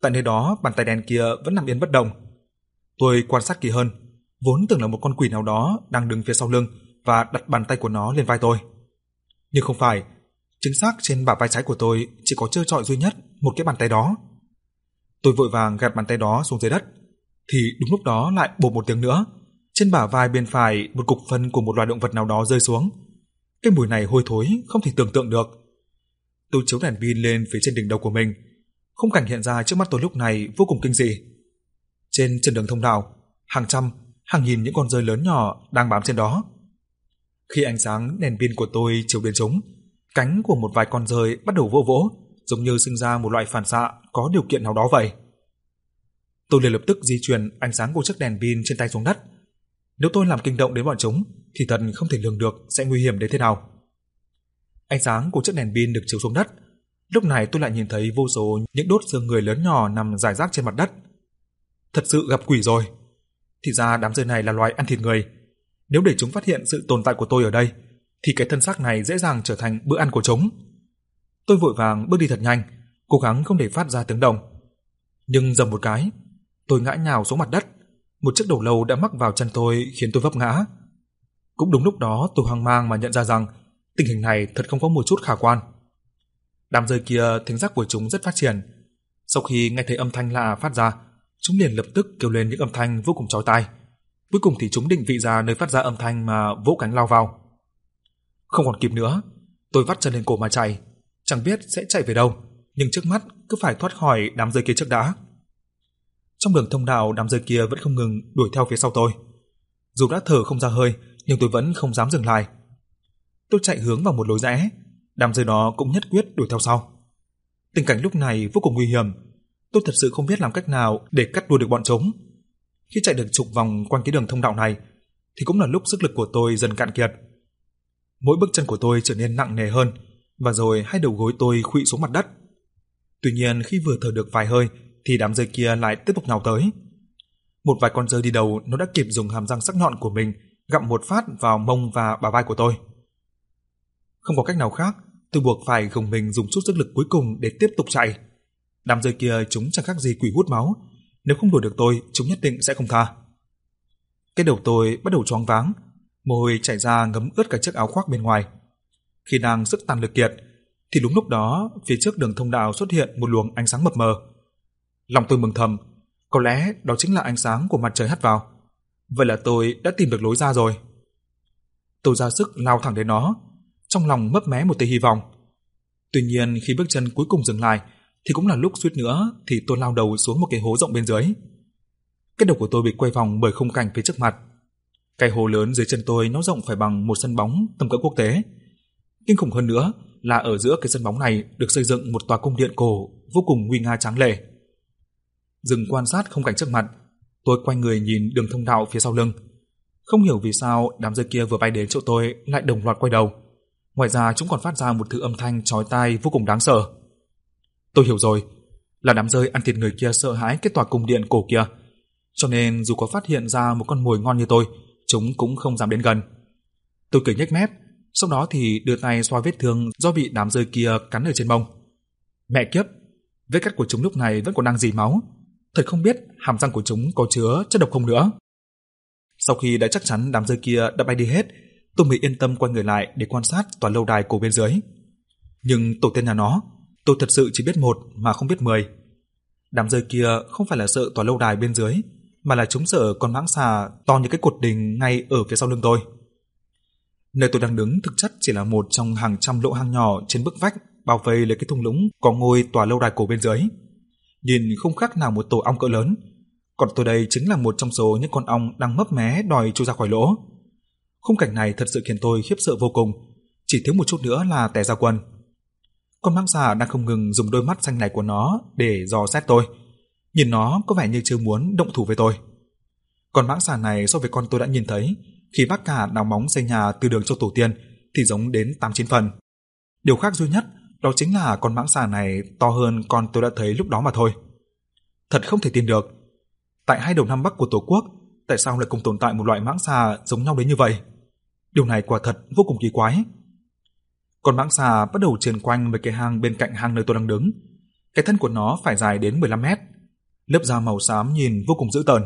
Tại nơi đó bàn tay đen kia vẫn nằm yên bất động. Tôi quan sát kỹ hơn, vốn tưởng là một con quỷ nào đó đang đứng phía sau lưng và đặt bàn tay của nó lên vai tôi. Nhưng không phải, chính xác trên bả vai trái của tôi chỉ có trơ trọi duy nhất một cái bàn tay đó. Tôi vội vàng gạt bàn tay đó xuống dưới đất, thì đúng lúc đó lại bột một tiếng nữa, trên bả vai bên phải một cục phân của một loài động vật nào đó rơi xuống. Cái mùi này hôi thối không thể tưởng tượng được. Tôi chiếu đèn pin lên phía trên đỉnh đầu của mình, khung cảnh hiện ra trước mắt tôi lúc này vô cùng kinh dị. Trên chân đường thông đạo, hàng trăm, hàng nghìn những con rơi lớn nhỏ đang bám trên đó. Khi ánh sáng đèn pin của tôi chiếu đến chúng, cánh của một vài con rơi bắt đầu vỗ vỗ, giống như sinh ra một loại phản xạ có điều kiện nào đó vậy. Tôi liền lập tức di chuyển ánh sáng của chiếc đèn pin trên tay xuống đất. Nếu tôi làm kinh động đến bọn chúng, thì thật không thể lường được sẽ nguy hiểm đến thế nào. Ánh sáng của chiếc đèn pin được chiếu xuống đất. Lúc này tôi lại nhìn thấy vô số những đốt xương người lớn nhỏ nằm rải rác trên mặt đất. Thật sự gặp quỷ rồi. Thì ra đám rơi này là loài ăn thịt người. Nếu để chúng phát hiện sự tồn tại của tôi ở đây, thì cái thân xác này dễ dàng trở thành bữa ăn của chúng. Tôi vội vàng bước đi thật nhanh, cố gắng không để phát ra tiếng động. Nhưng dầm một cái, tôi ngã nhào xuống mặt đất, một chiếc đầu lâu đã mắc vào chân tôi khiến tôi vấp ngã. Cũng đúng lúc đó tôi hoang mang mà nhận ra rằng tình hình này thật không có một chút khả quan. Đám rơi kia thính giác của chúng rất phát triển. Sau khi nghe thấy âm thanh lạ phát ra, chúng liền lập tức kêu lên những âm thanh vô cùng chói tai. Cuối cùng thì chúng định vị ra nơi phát ra âm thanh mà vỗ cánh lao vào. Không còn kịp nữa, tôi vắt chân lên cổ mà chạy, chẳng biết sẽ chạy về đâu, nhưng trước mắt cứ phải thoát khỏi đám rơi kia trước đã. Trong đường thông đạo đám rơi kia vẫn không ngừng đuổi theo phía sau tôi. Dù đã thở không ra hơi, nhưng tôi vẫn không dám dừng lại. Tôi chạy hướng vào một lối rẽ, đám rơi đó cũng nhất quyết đuổi theo sau. Tình cảnh lúc này vô cùng nguy hiểm, tôi thật sự không biết làm cách nào để cắt đuôi được bọn chúng. Khi chạy được chục vòng quanh cái đường thông đạo này, thì cũng là lúc sức lực của tôi dần cạn kiệt. Mỗi bước chân của tôi trở nên nặng nề hơn, và rồi hai đầu gối tôi khuỵu xuống mặt đất. Tuy nhiên khi vừa thở được vài hơi thì đám rơi kia lại tiếp tục nhào tới. Một vài con rơi đi đầu nó đã kịp dùng hàm răng sắc nhọn của mình gặm một phát vào mông và bả vai của tôi. Không có cách nào khác, tôi buộc phải gồng mình dùng chút sức lực cuối cùng để tiếp tục chạy. Đám rơi kia chúng chẳng khác gì quỷ hút máu, nếu không đuổi được tôi, chúng nhất định sẽ không tha. Cái đầu tôi bắt đầu choáng váng, môi chảy ra ngấm ướt cả chiếc áo khoác bên ngoài. Khi đang sức tàn lực kiệt, thì đúng lúc đó phía trước đường thông đạo xuất hiện một luồng ánh sáng mập mờ. Lòng tôi mừng thầm, có lẽ đó chính là ánh sáng của mặt trời hắt vào. Vậy là tôi đã tìm được lối ra rồi. Tôi ra sức lao thẳng đến nó, trong lòng mấp mé một tia hy vọng. Tuy nhiên khi bước chân cuối cùng dừng lại, thì cũng là lúc suýt nữa thì tôi lao đầu xuống một cái hố rộng bên dưới. Cái đầu của tôi bị quay vòng bởi khung cảnh phía trước mặt. Cái hố lớn dưới chân tôi nó rộng phải bằng một sân bóng tầm cỡ quốc tế. Kinh khủng hơn nữa là ở giữa cái sân bóng này được xây dựng một tòa cung điện cổ vô cùng nguy nga tráng lệ. Dừng quan sát không cảnh trước mặt, tôi quay người nhìn đường thông đạo phía sau lưng. Không hiểu vì sao đám rơi kia vừa bay đến chỗ tôi lại đồng loạt quay đầu. Ngoài ra chúng còn phát ra một thứ âm thanh chói tai vô cùng đáng sợ. Tôi hiểu rồi, là đám rơi ăn thịt người kia sợ hãi cái tòa cung điện cổ kia. Cho nên dù có phát hiện ra một con mồi ngon như tôi, chúng cũng không dám đến gần. Tôi cười nhếch mép, sau đó thì đưa tay xoa vết thương do bị đám rơi kia cắn ở trên mông. Mẹ kiếp, vết cắt của chúng lúc này vẫn còn đang dì máu. Thật không biết hàm răng của chúng có chứa chất độc không nữa. Sau khi đã chắc chắn đám rơi kia đã bay đi hết, tôi mới yên tâm quay người lại để quan sát tòa lâu đài cổ bên dưới. Nhưng tổ tiên nhà nó Tôi thật sự chỉ biết một mà không biết mười. Đám rơi kia không phải là sợ tòa lâu đài bên dưới, mà là chúng sợ con mãng xà to như cái cột đình ngay ở phía sau lưng tôi. Nơi tôi đang đứng thực chất chỉ là một trong hàng trăm lỗ hang nhỏ trên bức vách bao vây lấy cái thung lũng có ngôi tòa lâu đài cổ bên dưới. Nhìn không khác nào một tổ ong cỡ lớn, còn tôi đây chính là một trong số những con ong đang mấp mé đòi chui ra khỏi lỗ. Khung cảnh này thật sự khiến tôi khiếp sợ vô cùng, chỉ thiếu một chút nữa là tè ra quần. Con mãng xà đang không ngừng dùng đôi mắt xanh này của nó để dò xét tôi. Nhìn nó có vẻ như chưa muốn động thủ với tôi. Con mãng xà này so với con tôi đã nhìn thấy khi bác cả đào móng xây nhà từ đường cho tổ tiên thì giống đến 8-9 phần. Điều khác duy nhất đó chính là con mãng xà này to hơn con tôi đã thấy lúc đó mà thôi. Thật không thể tin được. Tại hai đầu Nam Bắc của Tổ quốc, tại sao lại cùng tồn tại một loại mãng xà giống nhau đến như vậy? Điều này quả thật vô cùng kỳ quái. Con mãng xà bắt đầu trườn quanh mấy cái hang bên cạnh hang nơi tôi đang đứng. Cái thân của nó phải dài đến 15 mét. Lớp da màu xám nhìn vô cùng dữ tợn.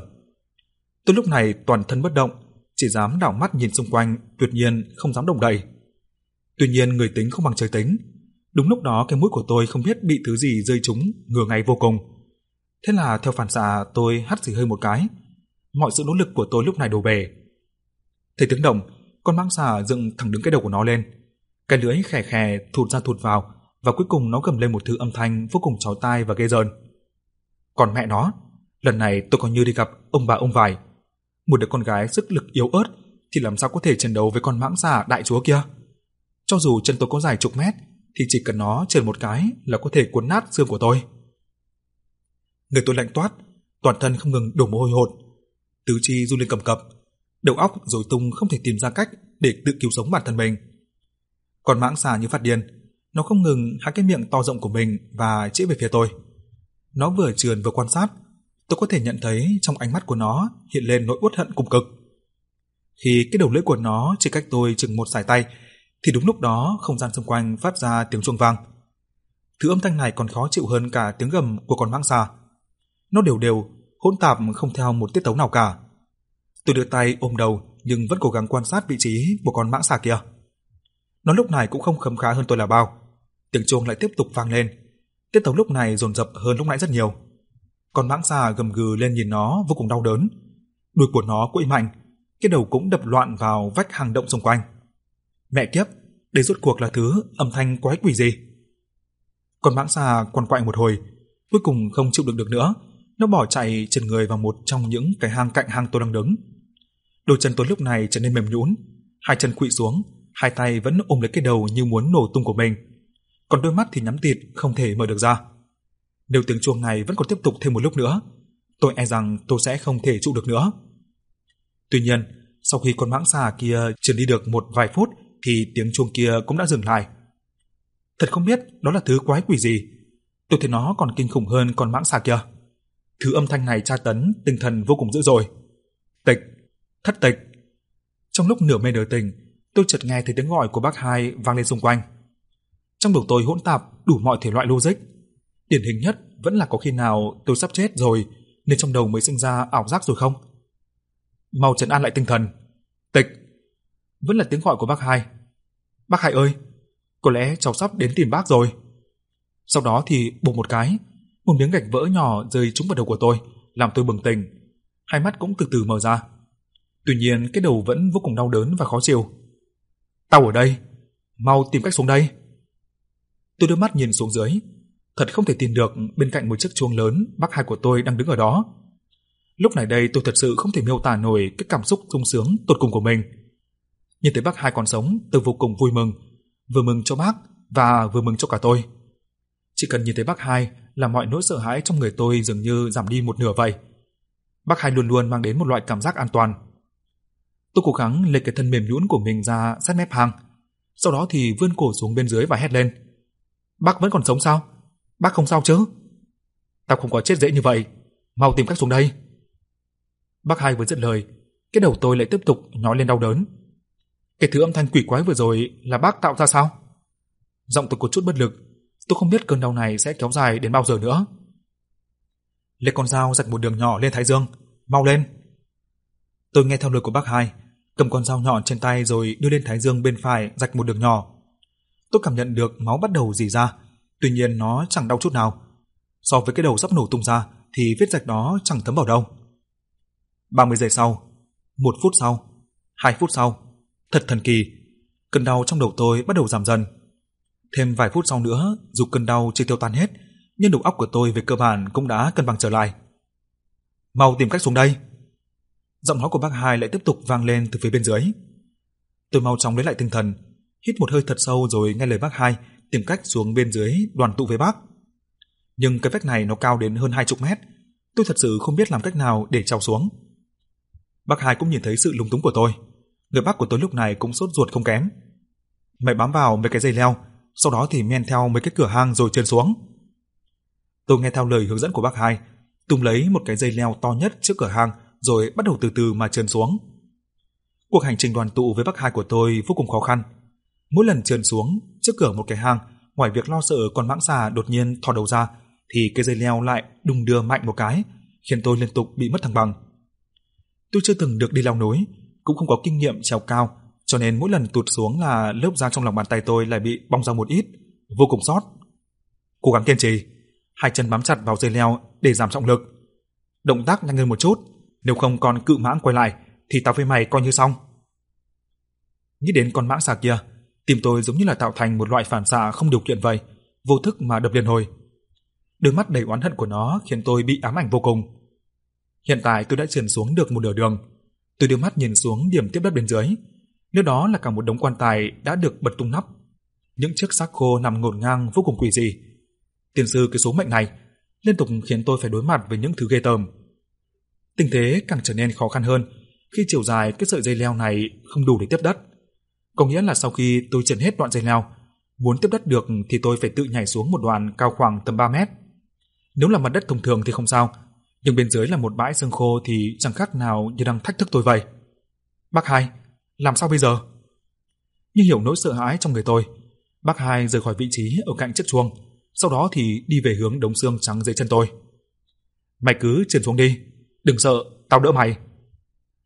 Tôi lúc này toàn thân bất động, chỉ dám đảo mắt nhìn xung quanh, tuyệt nhiên không dám động đậy. Tuy nhiên người tính không bằng trời tính. Đúng lúc đó cái mũi của tôi không biết bị thứ gì rơi trúng, ngửa ngay vô cùng. Thế là theo phản xạ tôi hắt xì hơi một cái. Mọi sự nỗ lực của tôi lúc này đổ bể. Thấy tiếng động, con mãng xà dựng thẳng đứng cái đầu của nó lên, cái lưỡi khè khè thụt ra thụt vào và cuối cùng nó gầm lên một thứ âm thanh vô cùng chói tai và ghê rợn. Còn mẹ nó, lần này tôi còn như đi gặp ông bà ông vải. Một đứa con gái sức lực yếu ớt thì làm sao có thể chiến đấu với con mãng xà đại chúa kia? Cho dù chân tôi có dài chục mét thì chỉ cần nó trượt một cái là có thể cuốn nát xương của tôi. Người tôi lạnh toát, toàn thân không ngừng đổ mồ hôi hột. Tứ chi run lên cầm cập, đầu óc rồi tung không thể tìm ra cách để tự cứu sống bản thân mình. Còn mãng xà như phát điên, nó không ngừng há cái miệng to rộng của mình và chĩa về phía tôi. Nó vừa trườn vừa quan sát, tôi có thể nhận thấy trong ánh mắt của nó hiện lên nỗi uất hận cùng cực. Khi cái đầu lưỡi của nó chỉ cách tôi chừng một sải tay, thì đúng lúc đó không gian xung quanh phát ra tiếng chuông vang. Thứ âm thanh này còn khó chịu hơn cả tiếng gầm của con mãng xà. Nó đều đều, hỗn tạp không theo một tiết tấu nào cả. Tôi đưa tay ôm đầu nhưng vẫn cố gắng quan sát vị trí của con mãng xà kia. Nó lúc này cũng không khấm khá hơn tôi là bao. Tiếng chuông lại tiếp tục vang lên. Tiết tấu lúc này dồn dập hơn lúc nãy rất nhiều. Con mãng xà gầm gừ lên nhìn nó vô cùng đau đớn. Đuôi của nó quẫy mạnh, cái đầu cũng đập loạn vào vách hang động xung quanh. Mẹ kiếp, đây rốt cuộc là thứ âm thanh quái quỷ gì? Con mãng xà quằn quại một hồi, cuối cùng không chịu đựng được nữa, nó bỏ chạy trần người vào một trong những cái hang cạnh hang tôi đang đứng. Đôi chân tôi lúc này trở nên mềm nhũn, hai chân khuỵu xuống, hai tay vẫn ôm lấy cái đầu như muốn nổ tung của mình. Còn đôi mắt thì nhắm tịt, không thể mở được ra. Nếu tiếng chuông này vẫn còn tiếp tục thêm một lúc nữa, tôi e rằng tôi sẽ không thể trụ được nữa. Tuy nhiên, sau khi con mãng xà kia trườn đi được một vài phút thì tiếng chuông kia cũng đã dừng lại. Thật không biết đó là thứ quái quỷ gì. Tôi thấy nó còn kinh khủng hơn con mãng xà kia. Thứ âm thanh này tra tấn tinh thần vô cùng dữ dội. Tịch, thất tịch. Trong lúc nửa mê nửa tỉnh, tôi chợt nghe thấy tiếng gọi của bác hai vang lên xung quanh. Trong đầu tôi hỗn tạp đủ mọi thể loại logic. Điển hình nhất vẫn là có khi nào tôi sắp chết rồi nên trong đầu mới sinh ra ảo giác rồi không? Mau trấn an lại tinh thần. Tịch. Vẫn là tiếng gọi của bác hai. Bác hai ơi, có lẽ cháu sắp đến tìm bác rồi. Sau đó thì bùng một cái, một miếng gạch vỡ nhỏ rơi trúng vào đầu của tôi, làm tôi bừng tỉnh. Hai mắt cũng từ từ mở ra. Tuy nhiên cái đầu vẫn vô cùng đau đớn và khó chịu. Tao ở đây, mau tìm cách xuống đây. Tôi đưa mắt nhìn xuống dưới, thật không thể tin được bên cạnh một chiếc chuông lớn bác hai của tôi đang đứng ở đó. Lúc này đây tôi thật sự không thể miêu tả nổi cái cảm xúc sung sướng tột cùng của mình. Nhìn thấy bác hai còn sống, tôi vô cùng vui mừng, vừa mừng cho bác và vừa mừng cho cả tôi. Chỉ cần nhìn thấy bác hai là mọi nỗi sợ hãi trong người tôi dường như giảm đi một nửa vậy. Bác hai luôn luôn mang đến một loại cảm giác an toàn. Tôi cố gắng lấy cái thân mềm nhũn của mình ra sát mép hang, sau đó thì vươn cổ xuống bên dưới và hét lên. Bác vẫn còn sống sao? Bác không sao chứ? Tao không có chết dễ như vậy, mau tìm cách xuống đây. Bác hai vừa dứt lời, cái đầu tôi lại tiếp tục nhói lên đau đớn. Cái thứ âm thanh quỷ quái vừa rồi là bác tạo ra sao? Giọng tôi có chút bất lực, tôi không biết cơn đau này sẽ kéo dài đến bao giờ nữa. Lấy con dao rạch một đường nhỏ lên thái dương, mau lên. Tôi nghe theo lời của bác hai, cầm con dao nhọn trên tay rồi đưa lên thái dương bên phải rạch một đường nhỏ. Tôi cảm nhận được máu bắt đầu rỉ ra, tuy nhiên nó chẳng đau chút nào. So với cái đầu sắp nổ tung ra thì vết rạch đó chẳng thấm vào đâu. 30 giây sau, một phút sau, hai phút sau, thật thần kỳ, cơn đau trong đầu tôi bắt đầu giảm dần. Thêm vài phút sau nữa, dù cơn đau chưa tiêu tan hết, nhưng đầu óc của tôi về cơ bản cũng đã cân bằng trở lại. Mau tìm cách xuống đây. Giọng nói của bác hai lại tiếp tục vang lên từ phía bên dưới. Tôi mau chóng lấy lại tinh thần, hít một hơi thật sâu rồi nghe lời bác hai tìm cách xuống bên dưới đoàn tụ với bác. Nhưng cái vách này nó cao đến hơn hai chục mét, tôi thật sự không biết làm cách nào để trèo xuống. Bác hai cũng nhìn thấy sự lúng túng của tôi. Người bác của tôi lúc này cũng sốt ruột không kém. Mày bám vào mấy cái dây leo, sau đó thì men theo mấy cái cửa hang rồi trườn xuống. Tôi nghe theo lời hướng dẫn của bác hai, tung lấy một cái dây leo to nhất trước cửa hang rồi bắt đầu từ từ mà trườn xuống. Cuộc hành trình đoàn tụ với bác hai của tôi vô cùng khó khăn. Mỗi lần trườn xuống trước cửa một cái hang, ngoài việc lo sợ con mãng xà đột nhiên thò đầu ra, thì cái dây leo lại đùng đưa mạnh một cái, khiến tôi liên tục bị mất thăng bằng. Tôi chưa từng được đi leo núi, cũng không có kinh nghiệm trèo cao, cho nên mỗi lần tụt xuống là lớp da trong lòng bàn tay tôi lại bị bong ra một ít, vô cùng sót. Cố gắng kiên trì, hai chân bám chặt vào dây leo để giảm trọng lực. Động tác nhanh hơn một chút, nếu không còn cự mãng quay lại thì tao với mày coi như xong. Nghĩ đến con mãng xà kia, tim tôi giống như là tạo thành một loại phản xạ không điều kiện vậy, vô thức mà đập liên hồi. Đôi mắt đầy oán hận của nó khiến tôi bị ám ảnh vô cùng. Hiện tại tôi đã trườn xuống được một nửa đường. Tôi đưa mắt nhìn xuống điểm tiếp đất bên dưới. Nơi đó là cả một đống quan tài đã được bật tung nắp. Những chiếc xác khô nằm ngổn ngang vô cùng quỷ dị. Tiền sư cái số mệnh này liên tục khiến tôi phải đối mặt với những thứ ghê tởm. Tình thế càng trở nên khó khăn hơn khi chiều dài cái sợi dây leo này không đủ để tiếp đất. Có nghĩa là sau khi tôi trần hết đoạn dây leo, muốn tiếp đất được thì tôi phải tự nhảy xuống một đoạn cao khoảng tầm 3 mét. Nếu là mặt đất thông thường thì không sao, nhưng bên dưới là một bãi xương khô thì chẳng khác nào như đang thách thức tôi vậy. Bác hai, làm sao bây giờ? Như hiểu nỗi sợ hãi trong người tôi, bác hai rời khỏi vị trí ở cạnh chiếc chuông, sau đó thì đi về hướng đống xương trắng dưới chân tôi. Mày cứ trườn xuống đi, đừng sợ, tao đỡ mày.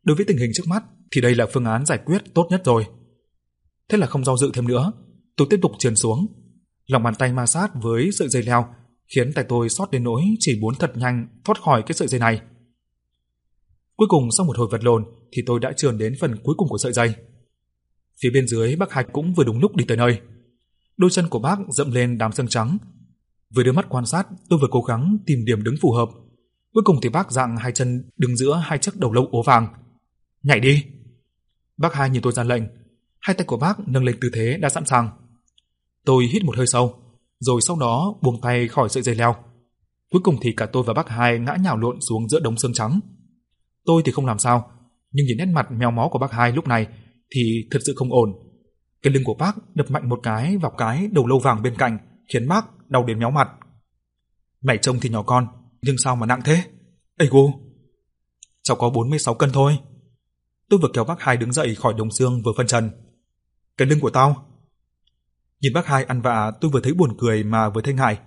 Đối với tình hình trước mắt thì đây là phương án giải quyết tốt nhất rồi. Thế là không do dự thêm nữa, tôi tiếp tục trườn xuống. Lòng bàn tay ma sát với sợi dây leo khiến tay tôi sót đến nỗi chỉ muốn thật nhanh thoát khỏi cái sợi dây này. Cuối cùng sau một hồi vật lộn thì tôi đã trườn đến phần cuối cùng của sợi dây. Phía bên dưới bác Hạch cũng vừa đúng lúc đi tới nơi. Đôi chân của bác dậm lên đám sương trắng. Với đôi mắt quan sát, tôi vừa cố gắng tìm điểm đứng phù hợp. Cuối cùng thì bác dạng hai chân đứng giữa hai chiếc đầu lâu ố vàng. Nhảy đi! Bác hai nhìn tôi ra lệnh. Hai tay của bác nâng lên tư thế đã sẵn sàng. Tôi hít một hơi sâu, rồi sau đó buông tay khỏi sợi dây leo. Cuối cùng thì cả tôi và bác hai ngã nhào lộn xuống giữa đống xương trắng. Tôi thì không làm sao, nhưng nhìn nét mặt mèo mó của bác hai lúc này thì thật sự không ổn. Cái lưng của bác đập mạnh một cái vào cái đầu lâu vàng bên cạnh, khiến bác đau đến méo mặt. Mày trông thì nhỏ con, nhưng sao mà nặng thế? Ây gu! Cháu có 46 cân thôi. Tôi vừa kéo bác hai đứng dậy khỏi đống xương vừa phân trần. Cái lưng của tao. Nhìn bác hai ăn vạ tôi vừa thấy buồn cười mà vừa thấy ngại.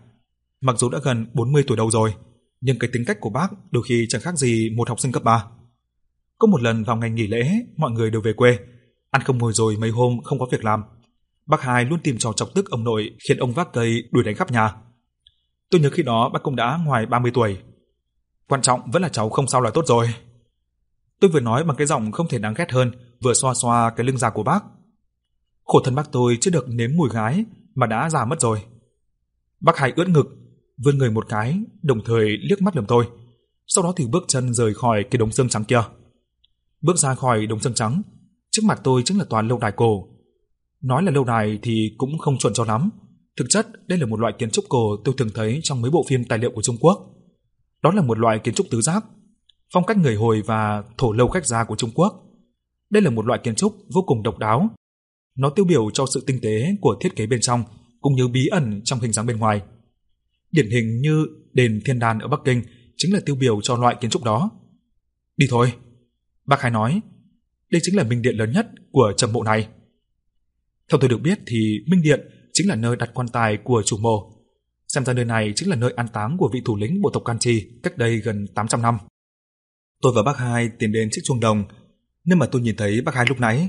Mặc dù đã gần 40 tuổi đầu rồi, nhưng cái tính cách của bác đôi khi chẳng khác gì một học sinh cấp 3. Có một lần vào ngày nghỉ lễ, mọi người đều về quê, ăn không ngồi rồi mấy hôm không có việc làm. Bác hai luôn tìm trò chọc tức ông nội khiến ông vác cây đuổi đánh khắp nhà. Tôi nhớ khi đó bác cũng đã ngoài 30 tuổi. Quan trọng vẫn là cháu không sao là tốt rồi. Tôi vừa nói bằng cái giọng không thể đáng ghét hơn, vừa xoa xoa cái lưng già của bác. Khổ thân bác tôi chưa được nếm mùi gái mà đã già mất rồi. Bác hai ướt ngực, vươn người một cái, đồng thời liếc mắt lườm tôi. Sau đó thì bước chân rời khỏi cái đống xương trắng kia. Bước ra khỏi đống xương trắng, trước mặt tôi chính là toàn lâu đài cổ. Nói là lâu đài thì cũng không chuẩn cho lắm. Thực chất, đây là một loại kiến trúc cổ tôi thường thấy trong mấy bộ phim tài liệu của Trung Quốc. Đó là một loại kiến trúc tứ giác, phong cách người Hồi và thổ lâu khách gia của Trung Quốc. Đây là một loại kiến trúc vô cùng độc đáo. Nó tiêu biểu cho sự tinh tế của thiết kế bên trong cũng như bí ẩn trong hình dáng bên ngoài. Điển hình như đền Thiên Đàn ở Bắc Kinh chính là tiêu biểu cho loại kiến trúc đó. Đi thôi. Bác Hải nói, đây chính là minh điện lớn nhất của trầm mộ này. Theo tôi được biết thì minh điện chính là nơi đặt quan tài của chủ mộ. Xem ra nơi này chính là nơi an táng của vị thủ lĩnh bộ tộc Can Chi cách đây gần 800 năm. Tôi và bác hai tiến đến chiếc chuông đồng, nhưng mà tôi nhìn thấy bác hai lúc nãy.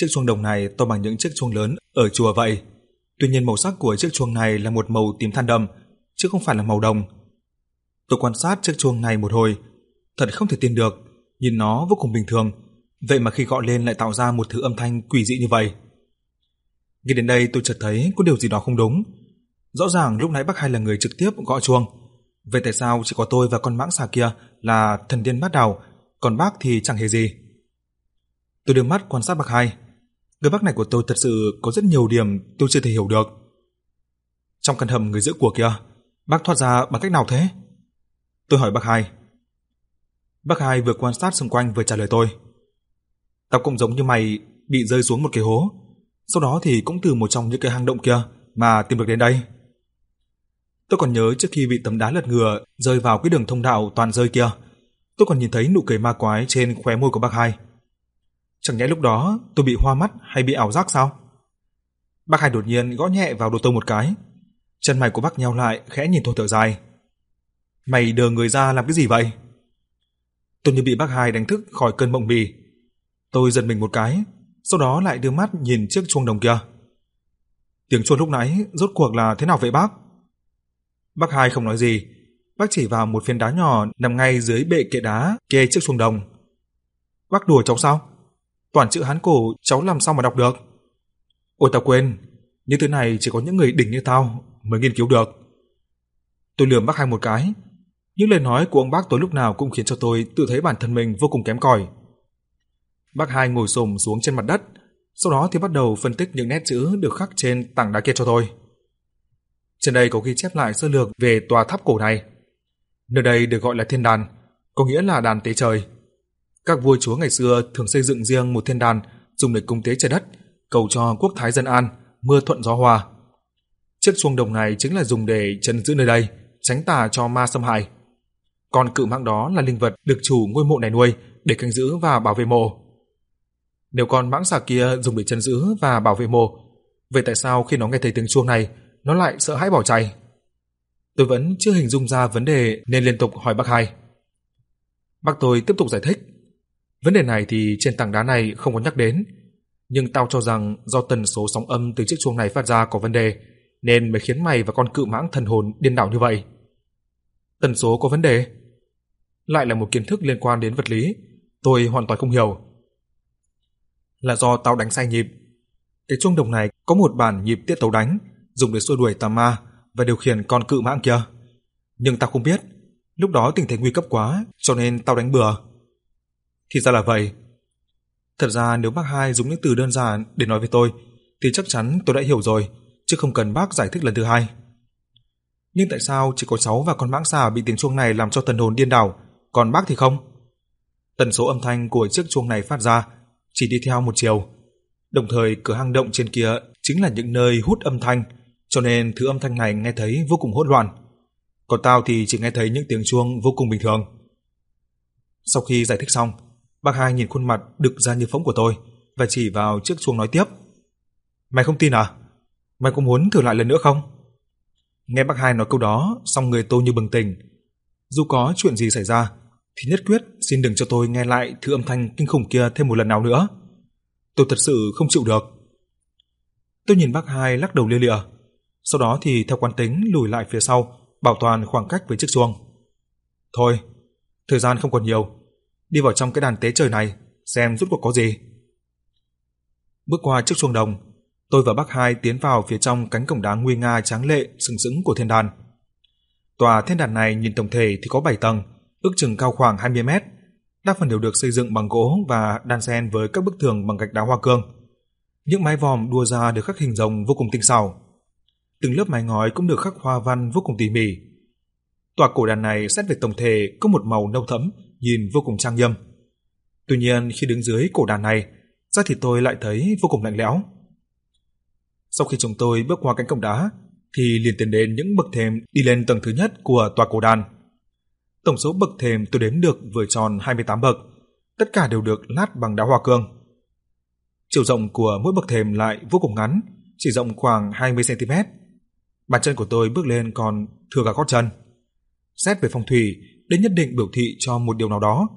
Chiếc chuông đồng này to bằng những chiếc chuông lớn ở chùa vậy. Tuy nhiên màu sắc của chiếc chuông này là một màu tím than đậm, chứ không phải là màu đồng. Tôi quan sát chiếc chuông này một hồi, thật không thể tin được, nhìn nó vô cùng bình thường, vậy mà khi gọi lên lại tạo ra một thứ âm thanh quỷ dị như vậy. Nghĩ đến đây tôi chợt thấy có điều gì đó không đúng. Rõ ràng lúc nãy bác hai là người trực tiếp gọi chuông, vậy tại sao chỉ có tôi và con mãng xà kia là thần điên bát đào, còn bác thì chẳng hề gì? Tôi đưa mắt quan sát bác hai. Người bác này của tôi thật sự có rất nhiều điểm tôi chưa thể hiểu được. Trong căn hầm người giữ của kia, bác thoát ra bằng cách nào thế? Tôi hỏi bác hai. Bác hai vừa quan sát xung quanh vừa trả lời tôi. Tao cũng giống như mày bị rơi xuống một cái hố, sau đó thì cũng từ một trong những cái hang động kia mà tìm được đến đây. Tôi còn nhớ trước khi bị tấm đá lật ngửa rơi vào cái đường thông đạo toàn rơi kia, tôi còn nhìn thấy nụ cười ma quái trên khóe môi của bác hai. Chẳng nhẽ lúc đó tôi bị hoa mắt hay bị ảo giác sao? Bác hai đột nhiên gõ nhẹ vào đầu tôi một cái. Chân mày của bác nheo lại, khẽ nhìn tôi thở dài. Mày đờ người ra làm cái gì vậy? Tôi như bị bác hai đánh thức khỏi cơn mộng mị Tôi giật mình một cái, sau đó lại đưa mắt nhìn chiếc chuông đồng kia. Tiếng chuông lúc nãy rốt cuộc là thế nào vậy bác? Bác hai không nói gì, bác chỉ vào một phiến đá nhỏ nằm ngay dưới bệ kệ đá kê chiếc chuông đồng. Bác đùa cháu sao? Toàn chữ Hán cổ cháu làm sao mà đọc được? Ôi tao quên, những thứ này chỉ có những người đỉnh như tao mới nghiên cứu được. Tôi lườm bác hai một cái, những lời nói của ông bác tối lúc nào cũng khiến cho tôi tự thấy bản thân mình vô cùng kém cỏi. Bác hai ngồi xổm xuống trên mặt đất, sau đó thì bắt đầu phân tích những nét chữ được khắc trên tảng đá kia cho tôi. Trên đây có ghi chép lại sơ lược về tòa tháp cổ này. Nơi đây được gọi là thiên đàn, có nghĩa là đàn tế trời. Các vua chúa ngày xưa thường xây dựng riêng một thiên đàn dùng để cung tế trời đất, cầu cho quốc thái dân an, mưa thuận gió hòa. Chiếc chuông đồng này chính là dùng để trấn giữ nơi đây, tránh tà cho ma xâm hại. Còn cự mãng đó là linh vật được chủ ngôi mộ này nuôi để canh giữ và bảo vệ mộ. Nếu con mãng xà kia dùng để trấn giữ và bảo vệ mộ, vậy tại sao khi nó nghe thấy tiếng chuông này, nó lại sợ hãi bỏ chạy? Tôi vẫn chưa hình dung ra vấn đề nên liên tục hỏi bác hai. Bác tôi tiếp tục giải thích. Vấn đề này thì trên tảng đá này không có nhắc đến, nhưng tao cho rằng do tần số sóng âm từ chiếc chuông này phát ra có vấn đề, nên mới khiến mày và con cự mãng thần hồn điên đảo như vậy. Tần số có vấn đề? Lại là một kiến thức liên quan đến vật lý, tôi hoàn toàn không hiểu là do tao đánh sai nhịp. Cái chuông đồng này có một bản nhịp tiết tấu đánh, dùng để xua đuổi tà ma và điều khiển con cự mãng kia. Nhưng tao không biết, lúc đó tình thế nguy cấp quá, cho nên tao đánh bừa. Thì ra là vậy. Thật ra nếu bác hai dùng những từ đơn giản để nói với tôi, thì chắc chắn tôi đã hiểu rồi, chứ không cần bác giải thích lần thứ hai. Nhưng tại sao chỉ có cháu và con mãng xà bị tiếng chuông này làm cho thần hồn điên đảo, còn bác thì không? Tần số âm thanh của chiếc chuông này phát ra chỉ đi theo một chiều. Đồng thời cửa hang động trên kia chính là những nơi hút âm thanh, cho nên thứ âm thanh này nghe thấy vô cùng hỗn loạn. Còn tao thì chỉ nghe thấy những tiếng chuông vô cùng bình thường. Sau khi giải thích xong, bác hai nhìn khuôn mặt đực ra như phỗng của tôi và chỉ vào chiếc chuông nói tiếp. Mày không tin à? Mày có muốn thử lại lần nữa không? Nghe bác hai nói câu đó, xong người tôi như bừng tỉnh. Dù có chuyện gì xảy ra, thì nhất quyết xin đừng cho tôi nghe lại thứ âm thanh kinh khủng kia thêm một lần nào nữa. Tôi thật sự không chịu được. Tôi nhìn bác hai lắc đầu lia lịa, sau đó thì theo quán tính lùi lại phía sau, bảo toàn khoảng cách với chiếc chuông. Thôi, thời gian không còn nhiều, đi vào trong cái đàn tế trời này xem rút cuộc có gì. Bước qua chiếc chuông đồng, tôi và bác hai tiến vào phía trong cánh cổng đá nguy nga tráng lệ sừng sững của thiên đàn. Tòa thiên đàn này nhìn tổng thể thì có 7 tầng, ước chừng cao khoảng 20 mét. Đa phần đều được xây dựng bằng gỗ và đan xen với các bức tường bằng gạch đá hoa cương. Những mái vòm đua ra được khắc hình rồng vô cùng tinh xảo. Từng lớp mái ngói cũng được khắc hoa văn vô cùng tỉ mỉ. Tòa cổ đàn này xét về tổng thể có một màu nâu thẫm, nhìn vô cùng trang nghiêm. Tuy nhiên khi đứng dưới cổ đàn này, ra thì tôi lại thấy vô cùng lạnh lẽo. Sau khi chúng tôi bước qua cánh cổng đá, thì liền tiến đến những bậc thềm đi lên tầng thứ nhất của tòa cổ đàn. Tổng số bậc thềm tôi đếm được vừa tròn 28 bậc, tất cả đều được lát bằng đá hoa cương. Chiều rộng của mỗi bậc thềm lại vô cùng ngắn, chỉ rộng khoảng 20 cm. Bàn chân của tôi bước lên còn thừa cả gót chân. Xét về phong thủy, đến nhất định biểu thị cho một điều nào đó.